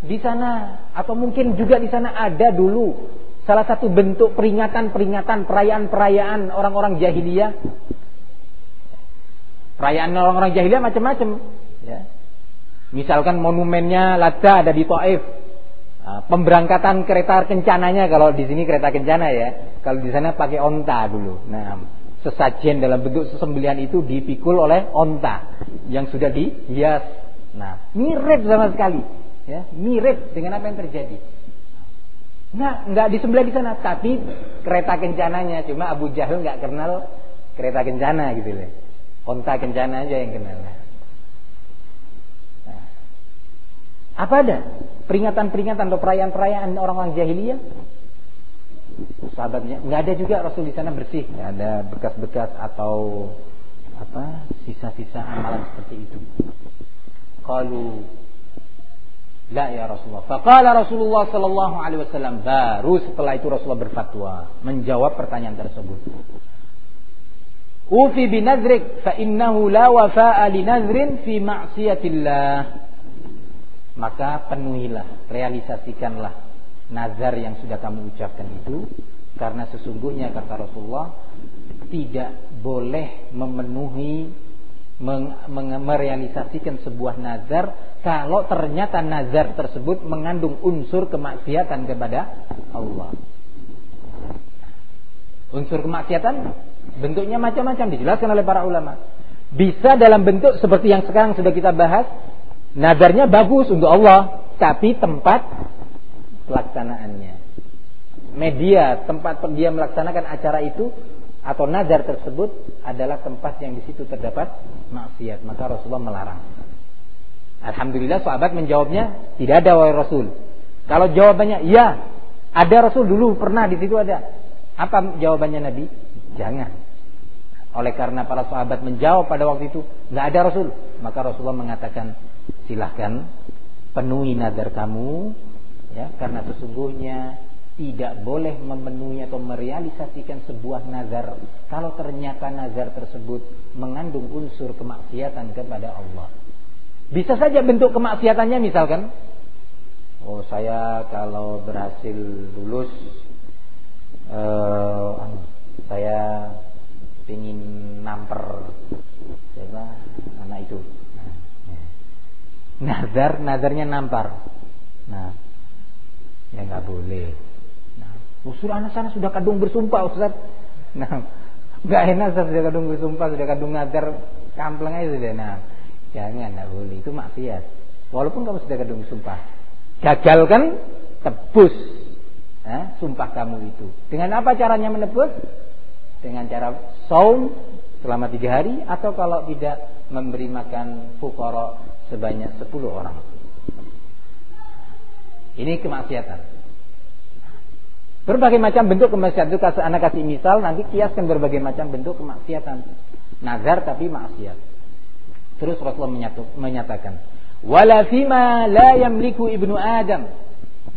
di sana atau mungkin juga di sana ada dulu salah satu bentuk peringatan-peringatan perayaan-perayaan orang-orang jahiliyah Perayaan orang-orang jahiliyah macam-macam. Ya. Misalkan monumennya Lada ada di Taif. Nah, pemberangkatan kereta kencananya kalau di sini kereta kencana ya. Kalau di sana pakai onta dulu. Nah, sesajen dalam bentuk sesembelihan itu dipikul oleh onta yang sudah dihias. Nah, mirip sama sekali. Ya, mirip dengan apa yang terjadi. Nah, nggak disembelih di sana, tapi kereta kencananya cuma Abu Jahal nggak kenal kereta kencana gitu loh. Onta kencana aja yang kenal. Nah, apa ada peringatan-peringatan atau perayaan-perayaan orang-orang jahiliyah? Sahabatnya nggak ada juga Rasul di sana bersih, nggak ada bekas-bekas atau apa sisa-sisa amalan seperti itu. Kalau La ya Rasulullah. Faqala Rasulullah sallallahu alaihi wasallam baru setelah itu Rasulullah berfatwa menjawab pertanyaan tersebut. Ufi binazrik fa innahu la wafa'a li nazrin fi ma'siyatillah. Maka penuhilah, realisasikanlah nazar yang sudah kamu ucapkan itu karena sesungguhnya kata Rasulullah tidak boleh memenuhi merealisasikan sebuah nazar kalau ternyata nazar tersebut mengandung unsur kemaksiatan kepada Allah. Unsur kemaksiatan bentuknya macam-macam dijelaskan oleh para ulama. Bisa dalam bentuk seperti yang sekarang sudah kita bahas, nazarnya bagus untuk Allah, tapi tempat pelaksanaannya. Media tempat dia melaksanakan acara itu atau nazar tersebut adalah tempat yang di situ terdapat maksiat, maka Rasulullah melarang. Alhamdulillah sahabat menjawabnya tidak ada wahai Rasul. Kalau jawabannya iya, ada Rasul dulu pernah di situ ada. Apa jawabannya Nabi? Jangan. Oleh karena para sahabat menjawab pada waktu itu nggak ada Rasul, maka Rasulullah mengatakan silahkan penuhi nazar kamu, ya karena sesungguhnya tidak boleh memenuhi atau merealisasikan sebuah nazar kalau ternyata nazar tersebut mengandung unsur kemaksiatan kepada Allah. Bisa saja bentuk kemaksiatannya misalkan oh saya kalau berhasil lulus uh, saya ingin namper siapa anak itu. Nazar, nazarnya nampar. Nah, ya nggak boleh Usul anak sana sudah kadung bersumpah Ustaz. Nah, nggak enak Ustaz sudah kadung bersumpah, sudah kadung ngajar kampleng aja sudah. Nah, jangan, enggak boleh. Itu maksiat. Walaupun kamu sudah kadung bersumpah. Gagal kan tebus eh, sumpah kamu itu. Dengan apa caranya menebus? Dengan cara saum selama tiga hari atau kalau tidak memberi makan fukara sebanyak sepuluh orang. Ini kemaksiatan. Berbagai macam bentuk kemaksiatan itu anak kasih misal nanti kiaskan berbagai macam bentuk kemaksiatan. Nazar tapi maksiat. Terus Rasulullah menyatakan, "Wala fima la yamliku ibnu Adam."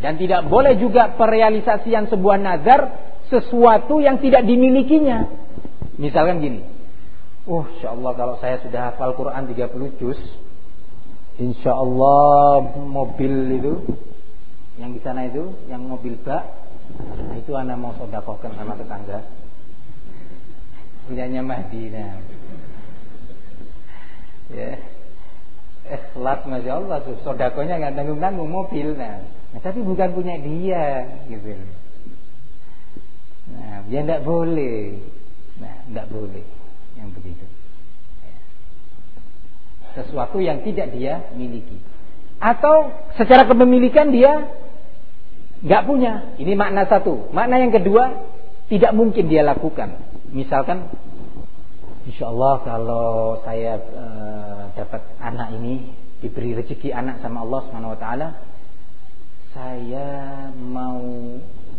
Dan tidak boleh juga perealisasian sebuah nazar sesuatu yang tidak dimilikinya. Misalkan gini. Oh, Allah kalau saya sudah hafal Quran 30 juz, insya Allah mobil itu yang di sana itu, yang mobil bak Nah, itu anak mau sodakohkan sama tetangga. Punyanya Madinah. Ya. Ikhlas Masya Allah Sodakonya nggak tanggung-tanggung mobil nah. nah. Tapi bukan punya dia gitu. Nah dia tidak boleh Nah tidak boleh Yang begitu ya. Sesuatu yang tidak dia miliki Atau secara kepemilikan dia nggak punya. Ini makna satu. Makna yang kedua, tidak mungkin dia lakukan. Misalkan, insya Allah kalau saya e, dapat anak ini diberi rezeki anak sama Allah Subhanahu Wa Taala, saya mau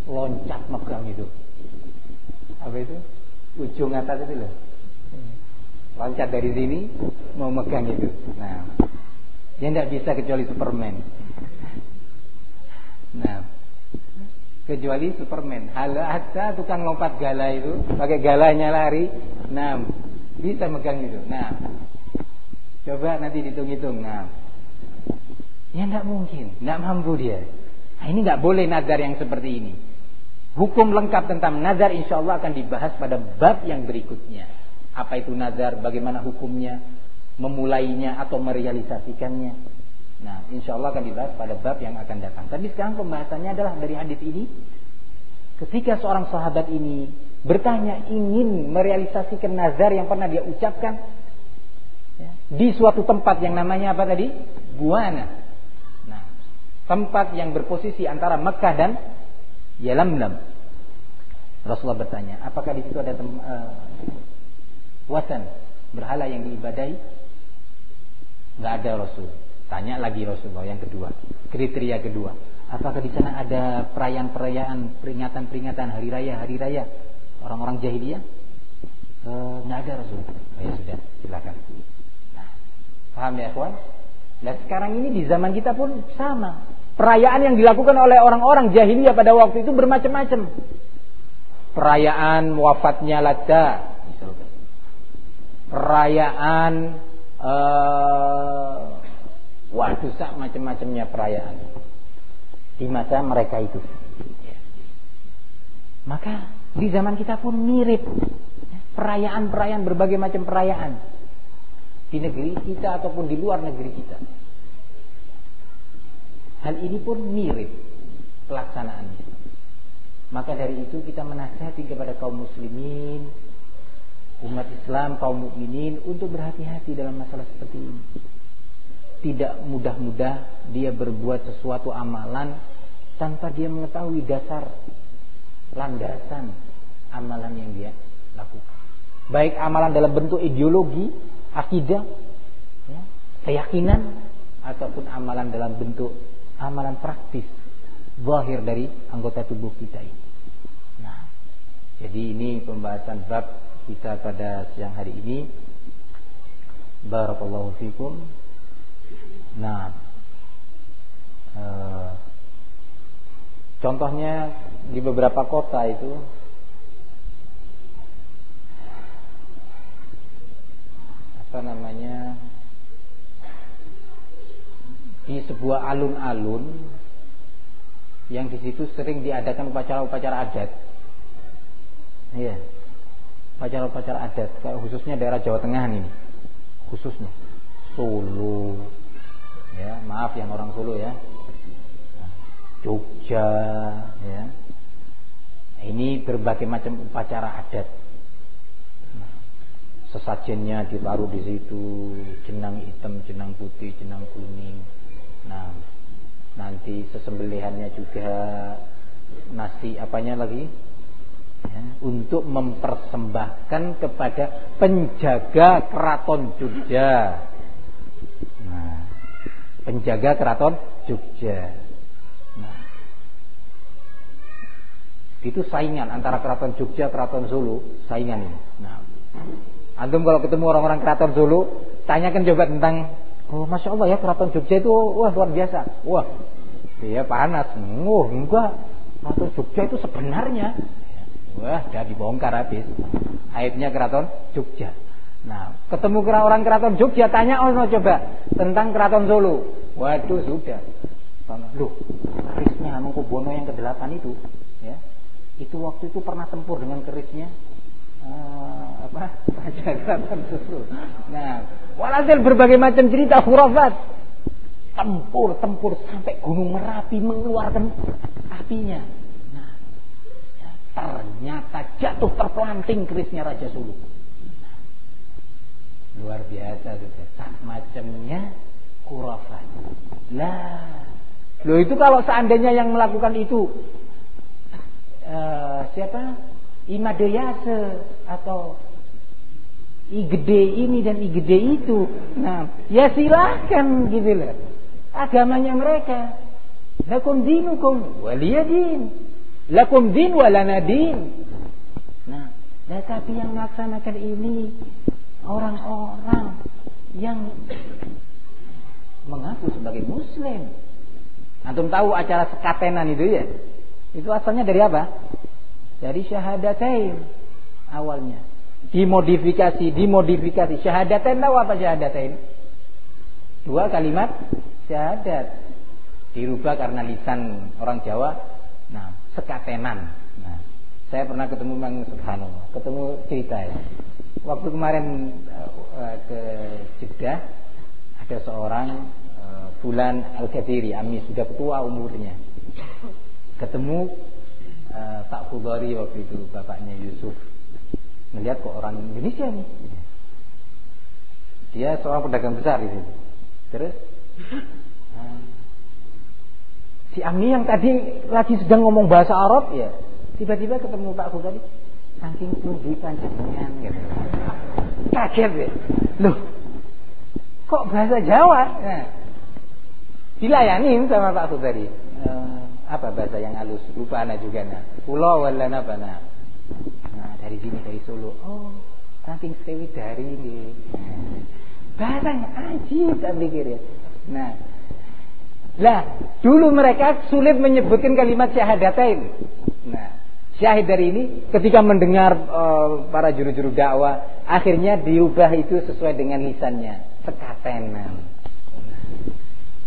loncat megang itu. Apa itu? Ujung atas itu loh. Loncat dari sini mau megang itu. Nah, dia tidak bisa kecuali Superman. Nah, kecuali Superman. Hal ada tukang lompat gala itu pakai galanya lari, nah bisa megang itu. Nah, coba nanti dihitung-hitung. Nah, ya tidak mungkin, tidak mampu dia. Nah, ini nggak boleh nazar yang seperti ini. Hukum lengkap tentang nazar insya Allah akan dibahas pada bab yang berikutnya. Apa itu nazar, bagaimana hukumnya, memulainya atau merealisasikannya. Nah, insya Allah akan dibahas pada bab yang akan datang. Tapi sekarang pembahasannya adalah dari hadis ini. Ketika seorang sahabat ini bertanya ingin merealisasikan nazar yang pernah dia ucapkan ya, di suatu tempat yang namanya apa tadi? Buana. Nah, tempat yang berposisi antara Mekah dan Yalamlam. Rasulullah bertanya, apakah di situ ada uh, wasan berhala yang diibadahi? Enggak ada Rasul. Tanya lagi Rasulullah yang kedua, kriteria kedua. Apakah di sana ada perayaan-perayaan, peringatan-peringatan hari raya, hari raya orang-orang jahiliyah? E, nggak ada Rasul. Oh, ya sudah, silakan. Nah, paham ya, kawan? Nah, sekarang ini di zaman kita pun sama. Perayaan yang dilakukan oleh orang-orang jahiliyah pada waktu itu bermacam-macam. Perayaan wafatnya Lada, Perayaan uh, macam-macamnya perayaan di masa mereka itu. Maka di zaman kita pun mirip perayaan-perayaan berbagai macam perayaan. di negeri kita ataupun di luar negeri kita. Hal ini pun mirip pelaksanaannya. Maka dari itu kita menasihati kepada kaum muslimin, umat Islam, kaum mukminin untuk berhati-hati dalam masalah seperti ini. Tidak mudah-mudah dia berbuat sesuatu amalan tanpa dia mengetahui dasar landasan amalan yang dia lakukan. Baik amalan dalam bentuk ideologi, akidah, ya, keyakinan, ataupun amalan dalam bentuk amalan praktis, zahir dari anggota tubuh kita ini. Nah, jadi ini pembahasan bab kita pada siang hari ini. Barakallahu fikum. Nah, uh, contohnya di beberapa kota itu apa namanya di sebuah alun-alun yang di situ sering diadakan upacara-upacara adat. Iya. Upacara-upacara adat, khususnya daerah Jawa Tengah ini. Khususnya Solo. Ya, maaf yang orang Solo ya. Jogja, ya. Ini berbagai macam upacara adat sesajennya ditaruh di situ jenang hitam, jenang putih, jenang kuning. Nah, nanti sesembelihannya juga nasi apanya lagi? Ya, untuk mempersembahkan kepada penjaga keraton Jogja. Nah, penjaga keraton Jogja. Nah, itu saingan antara keraton Jogja, keraton Solo, saingan ini. Nah, Antum kalau ketemu orang-orang keraton Solo, tanyakan coba tentang Oh, masya Allah ya keraton Jogja itu wah luar biasa. Wah, dia panas. Oh, enggak. Keraton Jogja itu sebenarnya wah sudah dibongkar habis. Aibnya keraton Jogja. Nah, ketemu orang keraton Jogja tanya oh no, coba tentang keraton Solo. Waduh sudah. Loh, kerisnya Mangkubono yang ke-8 itu, ya. Itu waktu itu pernah tempur dengan kerisnya uh, apa raja keraton Solo. Nah, walhasil berbagai macam cerita khurafat. Tempur, tempur sampai gunung Merapi mengeluarkan apinya. Nah, ya, ternyata jatuh terpelanting kerisnya Raja Solo. Nah, luar biasa sudah. Tak macamnya khurafat. Lah, Loh itu kalau seandainya yang melakukan itu uh, siapa? Imadeyase atau I gede ini dan I gede itu. Nah, ya silahkan gitu loh. Agamanya mereka. Lakum dinukum waliyadin. Lakum din walana din. Nah, tetapi yang melaksanakan ini orang-orang yang mengaku sebagai muslim. Antum tahu acara sekatenan itu ya? Itu asalnya dari apa? Dari syahadatain awalnya. Dimodifikasi, dimodifikasi. Syahadatain tahu apa syahadatain? Dua kalimat syahadat. Dirubah karena lisan orang Jawa. Nah, sekatenan. Nah, saya pernah ketemu Mang Subhanallah. Ketemu cerita ya. Waktu kemarin uh, ke Jeddah ada seorang uh, Bulan Al-Qadiri, Ami sudah tua umurnya. Ketemu uh, Pak Khudari waktu itu bapaknya Yusuf melihat kok orang Indonesia nih. Dia seorang pedagang besar itu terus uh, si Ami yang tadi lagi sedang ngomong bahasa Arab ya tiba-tiba ketemu Pak Khudari saking tinggi panjangnya gitu. Kaget ya. Loh kok bahasa Jawa? Nah, dilayanin sama Pak Khudari uh, apa bahasa yang halus? Lupa anak juga nah. Pulau wala apa nah nah dari sini dari Solo. Oh saking sewi dari ini bahasanya ajib tak pikir ya. Nah lah dulu mereka sulit menyebutkan kalimat syahadatain. Nah syahid dari ini ketika mendengar uh, para juru-juru dakwah akhirnya diubah itu sesuai dengan lisannya. Sekatenan.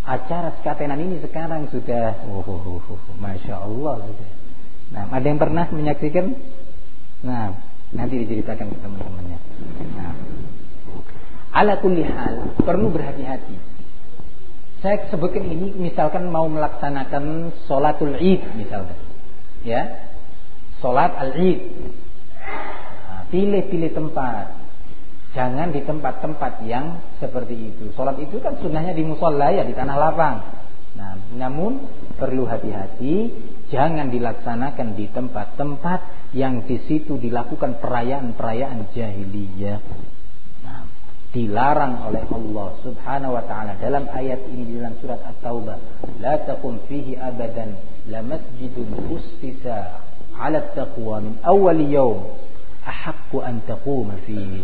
Acara sekatenan ini sekarang sudah oh, oh, oh, oh, masya Allah sudah. Nah, ada yang pernah menyaksikan? Nah, nanti diceritakan ke teman-temannya. Nah, Ala kulli hal, perlu berhati-hati. Saya sebutkan ini misalkan mau melaksanakan sholatul id misalkan. Ya. Sholat al-id. Nah, pilih-pilih tempat. Jangan di tempat-tempat yang seperti itu. Sholat itu kan sunnahnya di musola ya, di tanah lapang. Nah, namun perlu hati-hati, jangan dilaksanakan di tempat-tempat yang di situ dilakukan perayaan-perayaan jahiliyah. Dilarang oleh Allah Subhanahu wa taala. Dalam ayat ini dalam surat At-Taubah la taqum fihi abadan la masjidun ustisa 'ala taqwa min awwal yawm ahaqqu an taquma fihi.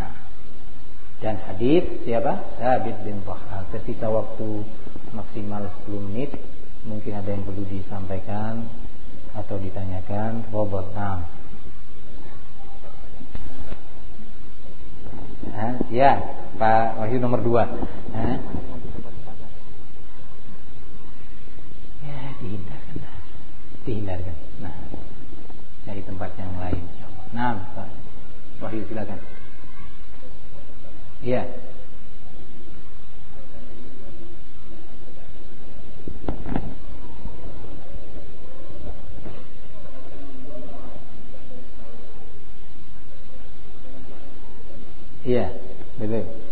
Nah dan hadis siapa? Sabit bin Tahha ketika waktu maksimal 10 menit mungkin ada yang perlu disampaikan atau ditanyakan robot nah Hah? Ya, Pak Wahyu nomor dua. Hah? Ya, dihindarkan. Dihindarkan. Nah, cari tempat yang lain. Nah, Pak Wahyu silakan. Iya. Iya, betul.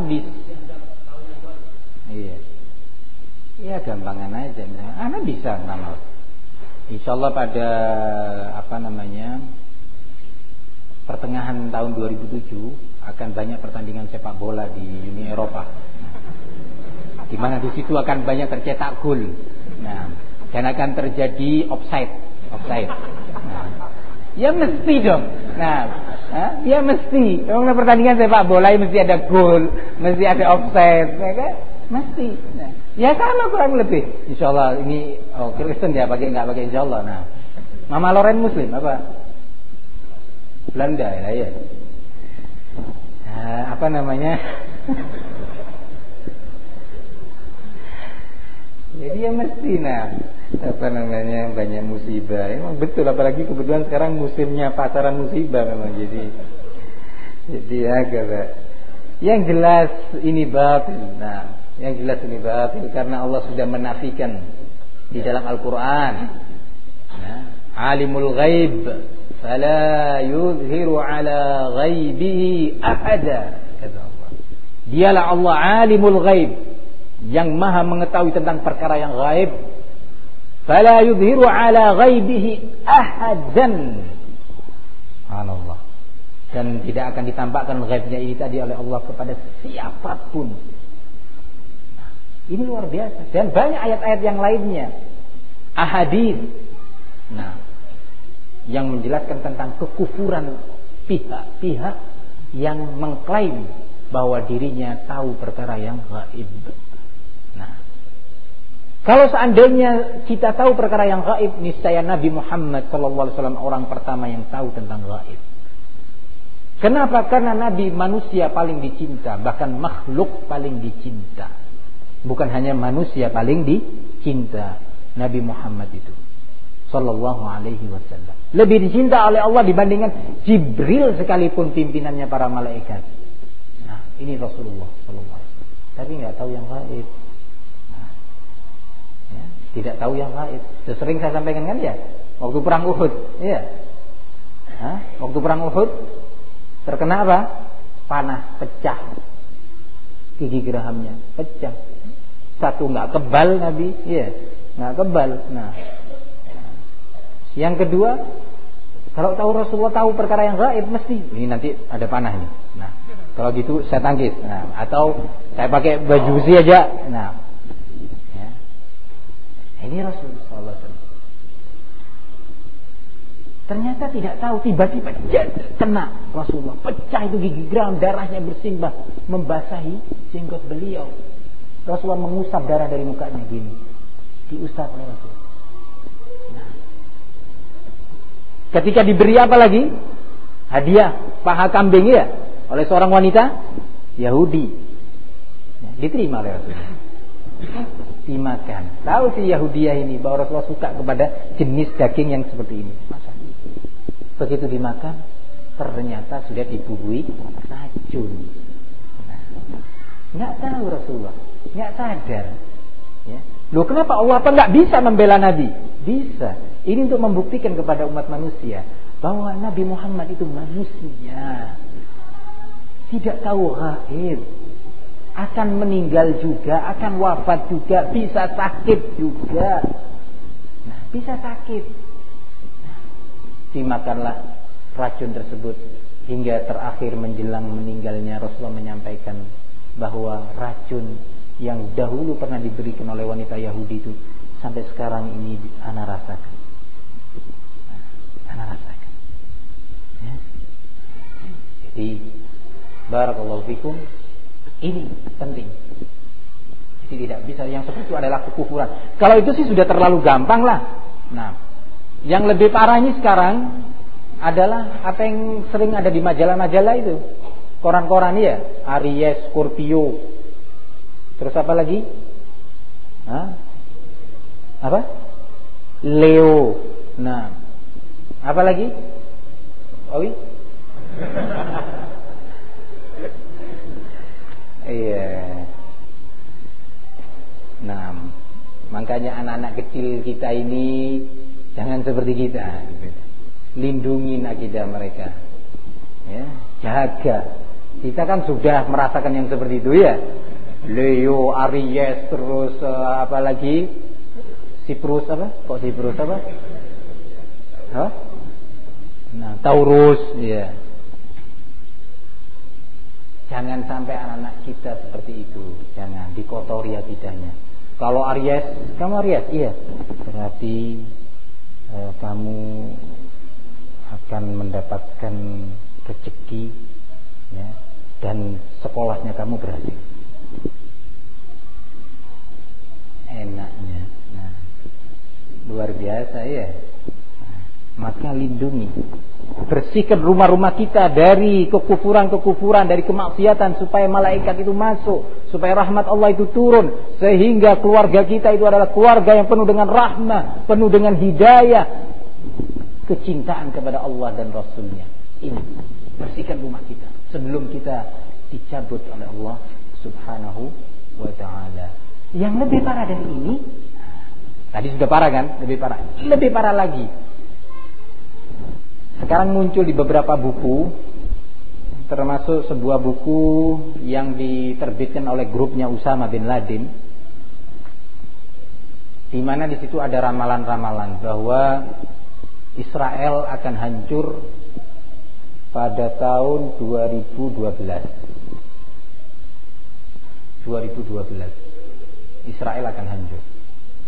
Ana bisa Iya. Iya gampangan aja. Ana bisa ngamal. Insya Allah pada apa namanya pertengahan tahun 2007 akan banyak pertandingan sepak bola di Uni Eropa. Di mana di situ akan banyak tercetak gol. Nah, dan akan terjadi offside, offside. Nah, ya mesti dong. Nah, Hah? Ya mesti. Kalau pertandingan sepak bola ya mesti ada gol, mesti ada offset, ya kan? Mesti. Nah, ya sama kurang lebih. Insya Allah ini oh Kristen ya pakai nggak pakai Insya Allah. Nah, Mama Loren Muslim apa? Belanda ya, ya. Nah, apa namanya? (laughs) Jadi ya mesti nah apa namanya banyak musibah. Emang betul apalagi kebetulan sekarang musimnya pasaran musibah memang jadi jadi agak ya, yang jelas ini batil. Nah, yang jelas ini batil karena Allah sudah menafikan di dalam Al-Qur'an. Nah, alimul ghaib fala yuzhiru ala ghaibihi ahada kata Allah. Dialah Allah alimul ghaib yang maha mengetahui tentang perkara yang gaib fala yudhiru ala ghaibihi ahadan. Allah dan tidak akan ditampakkan ghaibnya ini tadi oleh Allah kepada siapa pun. Ini luar biasa. Dan banyak ayat-ayat yang lainnya. Ahadith. Nah yang menjelaskan tentang kekufuran pihak-pihak yang mengklaim bahwa dirinya tahu perkara yang gaib kalau seandainya kita tahu perkara yang gaib, niscaya Nabi Muhammad SAW orang pertama yang tahu tentang gaib. Kenapa? Karena Nabi manusia paling dicinta, bahkan makhluk paling dicinta. Bukan hanya manusia paling dicinta, Nabi Muhammad itu. Sallallahu alaihi wasallam. Lebih dicinta oleh Allah dibandingkan Jibril sekalipun pimpinannya para malaikat. Nah, ini Rasulullah sallallahu alaihi wasallam. Tapi nggak tahu yang gaib. Tidak tahu yang gaib. Sering saya sampaikan kan ya, waktu perang Uhud, iya. Hah? Waktu perang Uhud terkena apa? Panah pecah. Gigi gerahamnya pecah. Satu nggak kebal Nabi, iya, nggak kebal. Nah, yang kedua, kalau tahu Rasulullah tahu perkara yang gaib mesti ini nanti ada panah nih. Nah, kalau gitu saya tangkis. Nah, atau saya pakai baju besi aja. Nah, ini Rasul Sallallahu Ternyata tidak tahu tiba-tiba kena Rasulullah. Pecah itu gigi geram, darahnya bersimbah membasahi jenggot beliau. Rasulullah mengusap darah dari mukanya gini. Diusap oleh Rasul. Nah. Ketika diberi apa lagi? Hadiah paha kambing ya oleh seorang wanita Yahudi. Nah, diterima oleh Rasulullah. Dimakan. Tahu si Yahudiya ini bahwa Rasulullah suka kepada jenis daging yang seperti ini. Begitu dimakan, ternyata sudah dibubuhi racun. Nggak tahu Rasulullah, nggak sadar. Ya. Loh kenapa Allah apa nggak bisa membela Nabi? Bisa. Ini untuk membuktikan kepada umat manusia bahwa Nabi Muhammad itu manusia. Tidak tahu gaib. Akan meninggal juga, akan wafat juga, bisa sakit juga. Nah, bisa sakit dimakanlah racun tersebut hingga terakhir menjelang meninggalnya Rasulullah menyampaikan bahwa racun yang dahulu pernah diberikan oleh wanita Yahudi itu sampai sekarang ini anak rasakan. Anak rasakan. Ya. Jadi barakallahu fikum ini penting. Jadi tidak bisa yang seperti itu adalah kekufuran. Kalau itu sih sudah terlalu gampang lah. Nah, yang lebih parah ini sekarang adalah apa yang sering ada di majalah-majalah itu. Koran-koran ya, Aries, Scorpio. Terus apa lagi? Hah? Apa? Leo. Nah, apa lagi? Owi? Iya. Nah, makanya anak-anak kecil kita ini Jangan seperti kita. Lindungi akidah mereka. Ya, jaga. Kita kan sudah merasakan yang seperti itu ya. Leo, Aries, terus uh, apa lagi? Siprus apa? Kok Siprus apa? Hah? Nah, Taurus, ya. Jangan sampai anak-anak kita seperti itu. Jangan dikotori akidahnya. Kalau Aries, kamu Aries? Iya. Berarti eh, kamu akan mendapatkan rezeki ya, dan sekolahnya kamu berhasil. Enaknya, nah, luar biasa ya. Maka lindungi bersihkan rumah-rumah kita dari kekufuran-kekufuran, dari kemaksiatan supaya malaikat itu masuk, supaya rahmat Allah itu turun sehingga keluarga kita itu adalah keluarga yang penuh dengan rahmat, penuh dengan hidayah, kecintaan kepada Allah dan Rasulnya. Ini bersihkan rumah kita sebelum kita dicabut oleh Allah Subhanahu wa taala. Yang lebih parah dari ini, tadi sudah parah kan? Lebih parah. Lebih parah lagi sekarang muncul di beberapa buku termasuk sebuah buku yang diterbitkan oleh grupnya Usama bin Laden. Di mana di situ ada ramalan-ramalan bahwa Israel akan hancur pada tahun 2012. 2012 Israel akan hancur.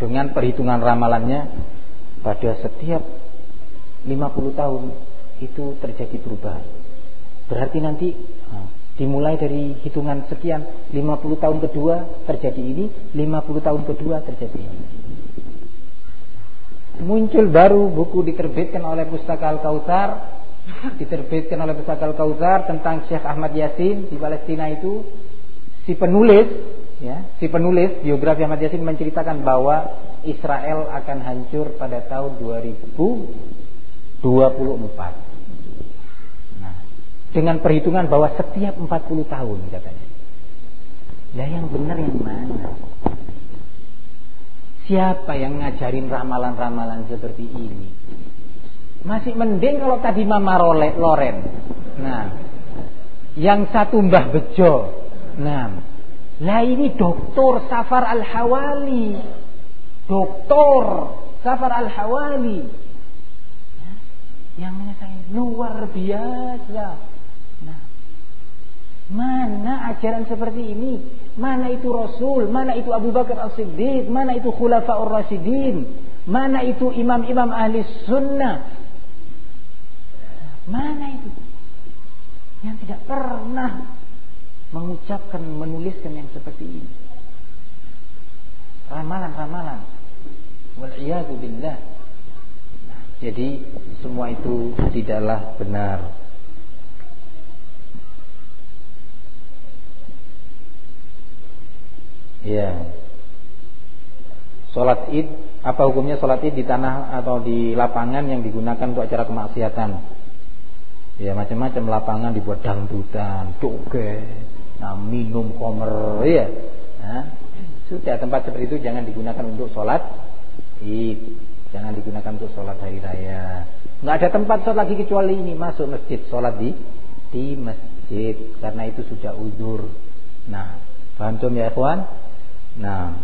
Dengan perhitungan ramalannya pada setiap 50 tahun itu terjadi perubahan. Berarti nanti dimulai dari hitungan sekian 50 tahun kedua terjadi ini, 50 tahun kedua terjadi ini. Muncul baru buku diterbitkan oleh Pustaka Al-Kautsar, diterbitkan oleh Pustaka Al-Kautsar tentang Syekh Ahmad Yasin di Palestina itu si penulis ya, si penulis biografi Ahmad Yasin menceritakan bahwa Israel akan hancur pada tahun 2000 24. Nah, dengan perhitungan bahwa setiap 40 tahun katanya. Ya yang benar yang mana? Siapa yang ngajarin ramalan-ramalan seperti ini? Masih mending kalau tadi Mama Loren. Nah, yang satu Mbah Bejo. Nah, lah ini Doktor Safar Al-Hawali. Doktor Safar Al-Hawali yang menyesali luar biasa. Nah, mana ajaran seperti ini? Mana itu Rasul? Mana itu Abu Bakar As-Siddiq? Mana itu Khulafaur Rasyidin? Mana itu imam-imam ahli sunnah? Mana itu? Yang tidak pernah mengucapkan, menuliskan yang seperti ini. Ramalan-ramalan. Wal'iyadu billah. Jadi semua itu tidaklah benar. Ya. Salat Id, apa hukumnya salat Id di tanah atau di lapangan yang digunakan untuk acara kemaksiatan? Ya macam-macam lapangan dibuat dangdutan, joget, nah, minum komer, ya. Nah, sudah tempat seperti itu jangan digunakan untuk sholat id, jangan digunakan untuk sholat hari raya. Nggak ada tempat sholat lagi kecuali ini masuk masjid sholat di di masjid karena itu sudah uzur. Nah, paham ya ikhwan? Nah,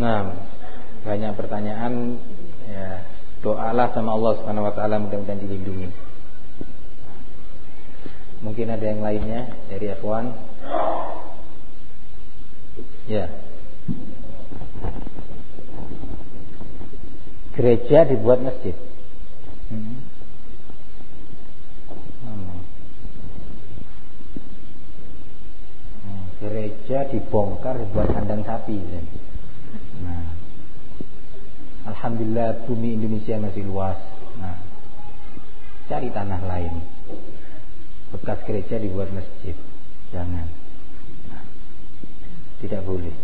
Nah, banyak pertanyaan ya, doalah sama Allah Subhanahu wa taala mudah-mudahan dilindungi. Mungkin ada yang lainnya dari ikhwan? Ya. Gereja dibuat masjid. Hmm. Gereja dibongkar dibuat kandang sapi. Nah, Alhamdulillah bumi Indonesia masih luas. Nah, cari tanah lain. Bekas gereja dibuat masjid. Jangan. Nah, tidak boleh.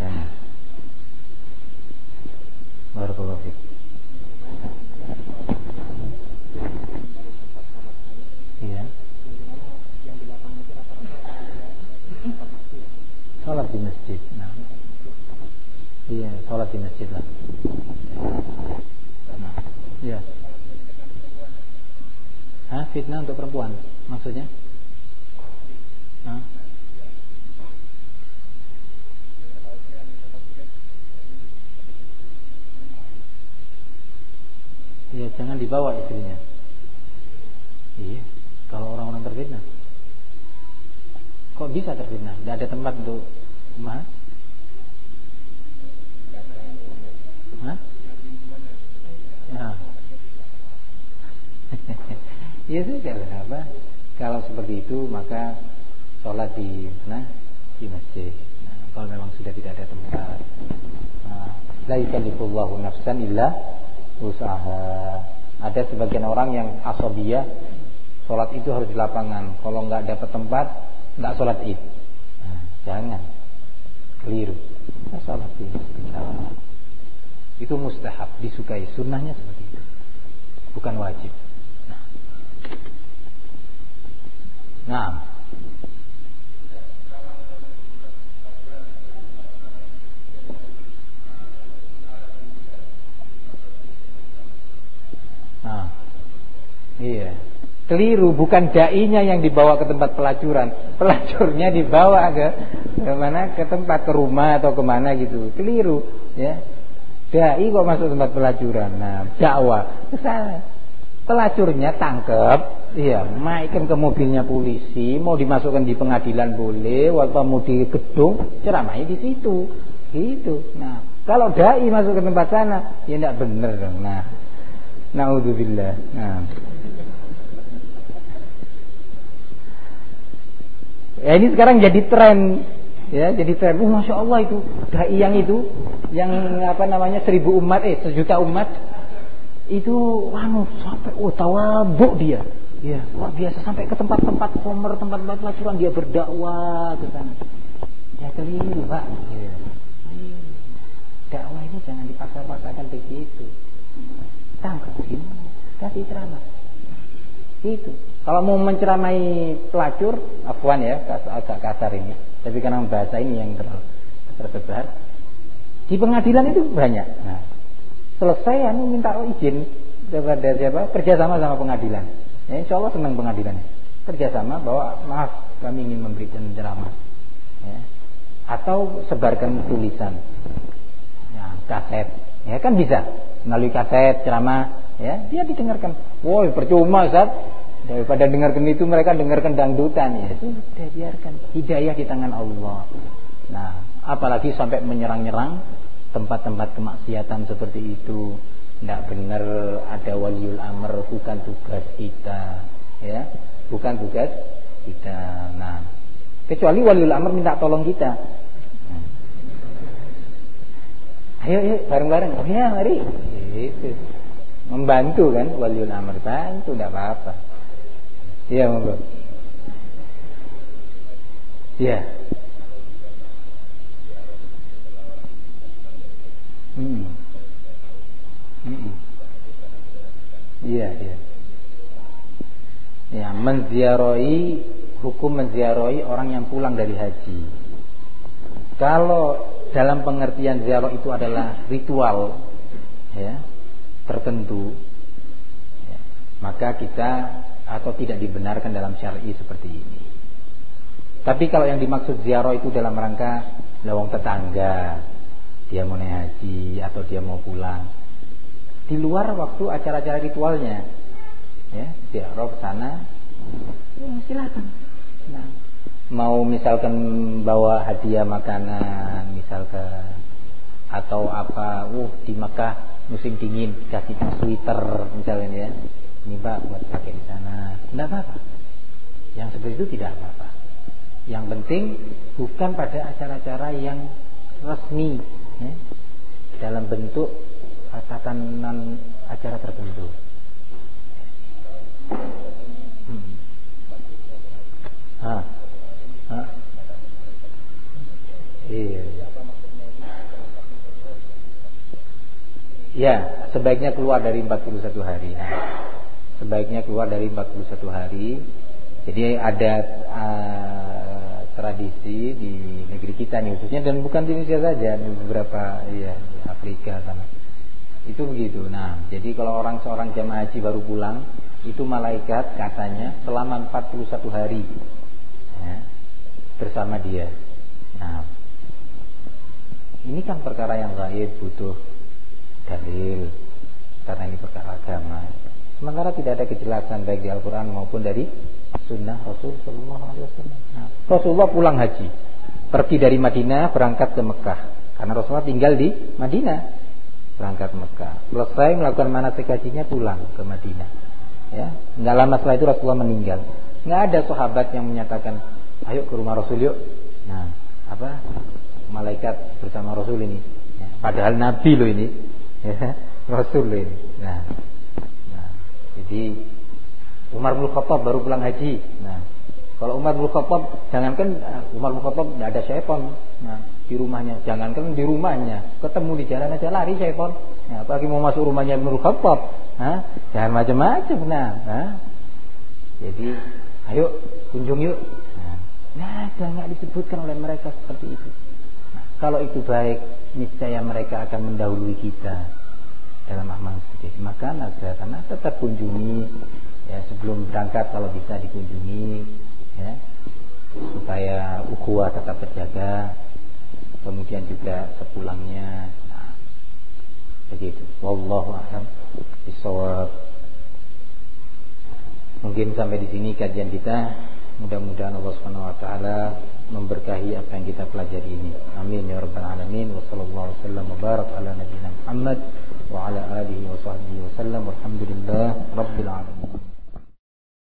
Jangan. Barakallahu fiik. Iya. Sholat di masjid. Iya, sholat di masjid lah. Nah. Iya. Hah, fitnah untuk perempuan maksudnya? Hah? Iya, jangan dibawa istrinya. Iya, kalau orang-orang terfitnah. Kok bisa terfitnah? Tidak ada tempat untuk Hah? Hah? Nah. (laughs) ya sudah apa? Kalau seperti itu maka sholat di mana? Di masjid. Nah, kalau memang sudah tidak ada tempat. Nah, la yukallifullahu nafsan illa usaha. Ada sebagian orang yang asobiyah sholat itu harus di lapangan. Kalau nggak dapat tempat, nggak sholat id. Nah, jangan keliru. Nah, sholat di Itu mustahab, disukai. Sunnahnya seperti itu. Bukan wajib. Nah. nah. Iya. Keliru, bukan dai-nya yang dibawa ke tempat pelacuran. Pelacurnya dibawa ke ke mana? Ke tempat ke rumah atau ke mana gitu. Keliru, ya. Dai kok masuk tempat pelacuran. Nah, dakwah ke. Pelacurnya tangkap, iya, maikkan ke mobilnya polisi, mau dimasukkan di pengadilan boleh, waktu mau di gedung, ceramai di situ. Gitu. Nah, kalau dai masuk ke tempat sana, ya tidak benar dong. Nah, naudzubillah. Nah. Ya ini sekarang jadi tren ya jadi tren. Oh, masya Allah itu dai yang itu yang apa namanya seribu umat eh sejuta umat itu anu sampai oh tawabu dia ya luar biasa sampai ke tempat-tempat komer tempat-tempat pelacuran dia berdakwah ke sana ya keliru pak ya. dakwah ini jangan dipaksa-paksakan begitu tangkap sini kasih ceramah itu kalau mau menceramai pelacur, afwan ya, agak kasar ini. Tapi karena bahasa ini yang ter, tersebar. Di pengadilan itu banyak. Nah, selesai anu minta izin kepada siapa? Kerjasama sama pengadilan. Ya, insya Allah senang pengadilannya. Kerjasama bahwa maaf kami ingin memberikan ceramah. Ya. Atau sebarkan tulisan. Ya, kaset. Ya kan bisa melalui kaset ceramah ya dia didengarkan woi percuma Ustaz daripada dengarkan itu mereka dengarkan dangdutan ya sudah biarkan hidayah di tangan Allah nah apalagi sampai menyerang-nyerang tempat-tempat kemaksiatan seperti itu tidak benar ada waliul amr bukan tugas kita ya. Bukan tugas kita. Nah kecuali waliul amr minta tolong kita. Nah. ayo yuk bareng-bareng. Oh ya mari. Itu membantu kan waliul amr. Bantu tidak apa-apa. Iya monggo. Iya. Hmm. Hmm. Iya, iya. Ya, menziarahi hukum menziarahi orang yang pulang dari haji. Kalau dalam pengertian ziarah itu adalah ritual ya, tertentu, ya, maka kita atau tidak dibenarkan dalam syar'i seperti ini. Tapi kalau yang dimaksud ziarah itu dalam rangka lawang tetangga, dia mau naik haji atau dia mau pulang. Di luar waktu acara-acara ritualnya, ya, ziarah ke sana, ya silakan. Nah, mau misalkan bawa hadiah makanan, misalkan atau apa, uh di Makkah musim dingin kasih sweater misalnya ya ini pak buat pakai di sana tidak apa-apa yang seperti itu tidak apa-apa yang penting bukan pada acara-acara yang resmi ya, dalam bentuk tatanan acara tertentu hmm. ah. Ah. Iya. Ya, sebaiknya keluar dari 41 hari sebaiknya keluar dari 41 hari. Jadi ada uh, tradisi di negeri kita nih khususnya dan bukan di Indonesia saja, di beberapa ya Afrika sana. Itu begitu. Nah, jadi kalau orang seorang jamaah haji baru pulang, itu malaikat katanya selama 41 hari ya, bersama dia. Nah, ini kan perkara yang gaib butuh dalil karena ini perkara agama. Sementara tidak ada kejelasan baik di Al-Quran maupun dari Sunnah Rasul Sallallahu Alaihi Wasallam. Nah, Rasulullah pulang haji, pergi dari Madinah berangkat ke Mekah. Karena Rasulullah tinggal di Madinah, berangkat Mekah. Selesai melakukan manasik hajinya pulang ke Madinah. Ya, nggak lama setelah itu Rasulullah meninggal. Nggak ada sahabat yang menyatakan, ayo ke rumah Rasul yuk. Nah, apa? Malaikat bersama Rasul ini. Ya, padahal Nabi loh ini, ya, (laughs) Rasul loh ini. Nah, jadi Umar bin Khattab baru pulang haji. Nah, kalau Umar bin Khattab jangankan eh, Umar bin Khattab tidak ada syaitan. Nah, di rumahnya, jangankan di rumahnya, ketemu di jalan aja lari syaitan. Nah, apalagi mau masuk rumahnya Ibnu Khattab. Nah, jangan macam-macam nah. nah. Jadi, ayo kunjung yuk. Nah, nah jangan disebutkan oleh mereka seperti itu. Nah, kalau itu baik, niscaya mereka akan mendahului kita dalam amal sedih maka tanah tetap kunjungi ya sebelum berangkat kalau bisa dikunjungi ya supaya ukhuwah tetap terjaga kemudian juga sepulangnya. Nah, begitu. Wallahu a'lam bisawab mungkin sampai di sini kajian kita Mudah-mudahan Allah Subhanahu wa taala memberkahi apa yang kita pelajari ini. Amin ya rabbal alamin. Wassallallahu wasallam ala nabiyina Muhammad wa ala alihi wa sahbihi wasallam. Alhamdulillah rabbil alamin.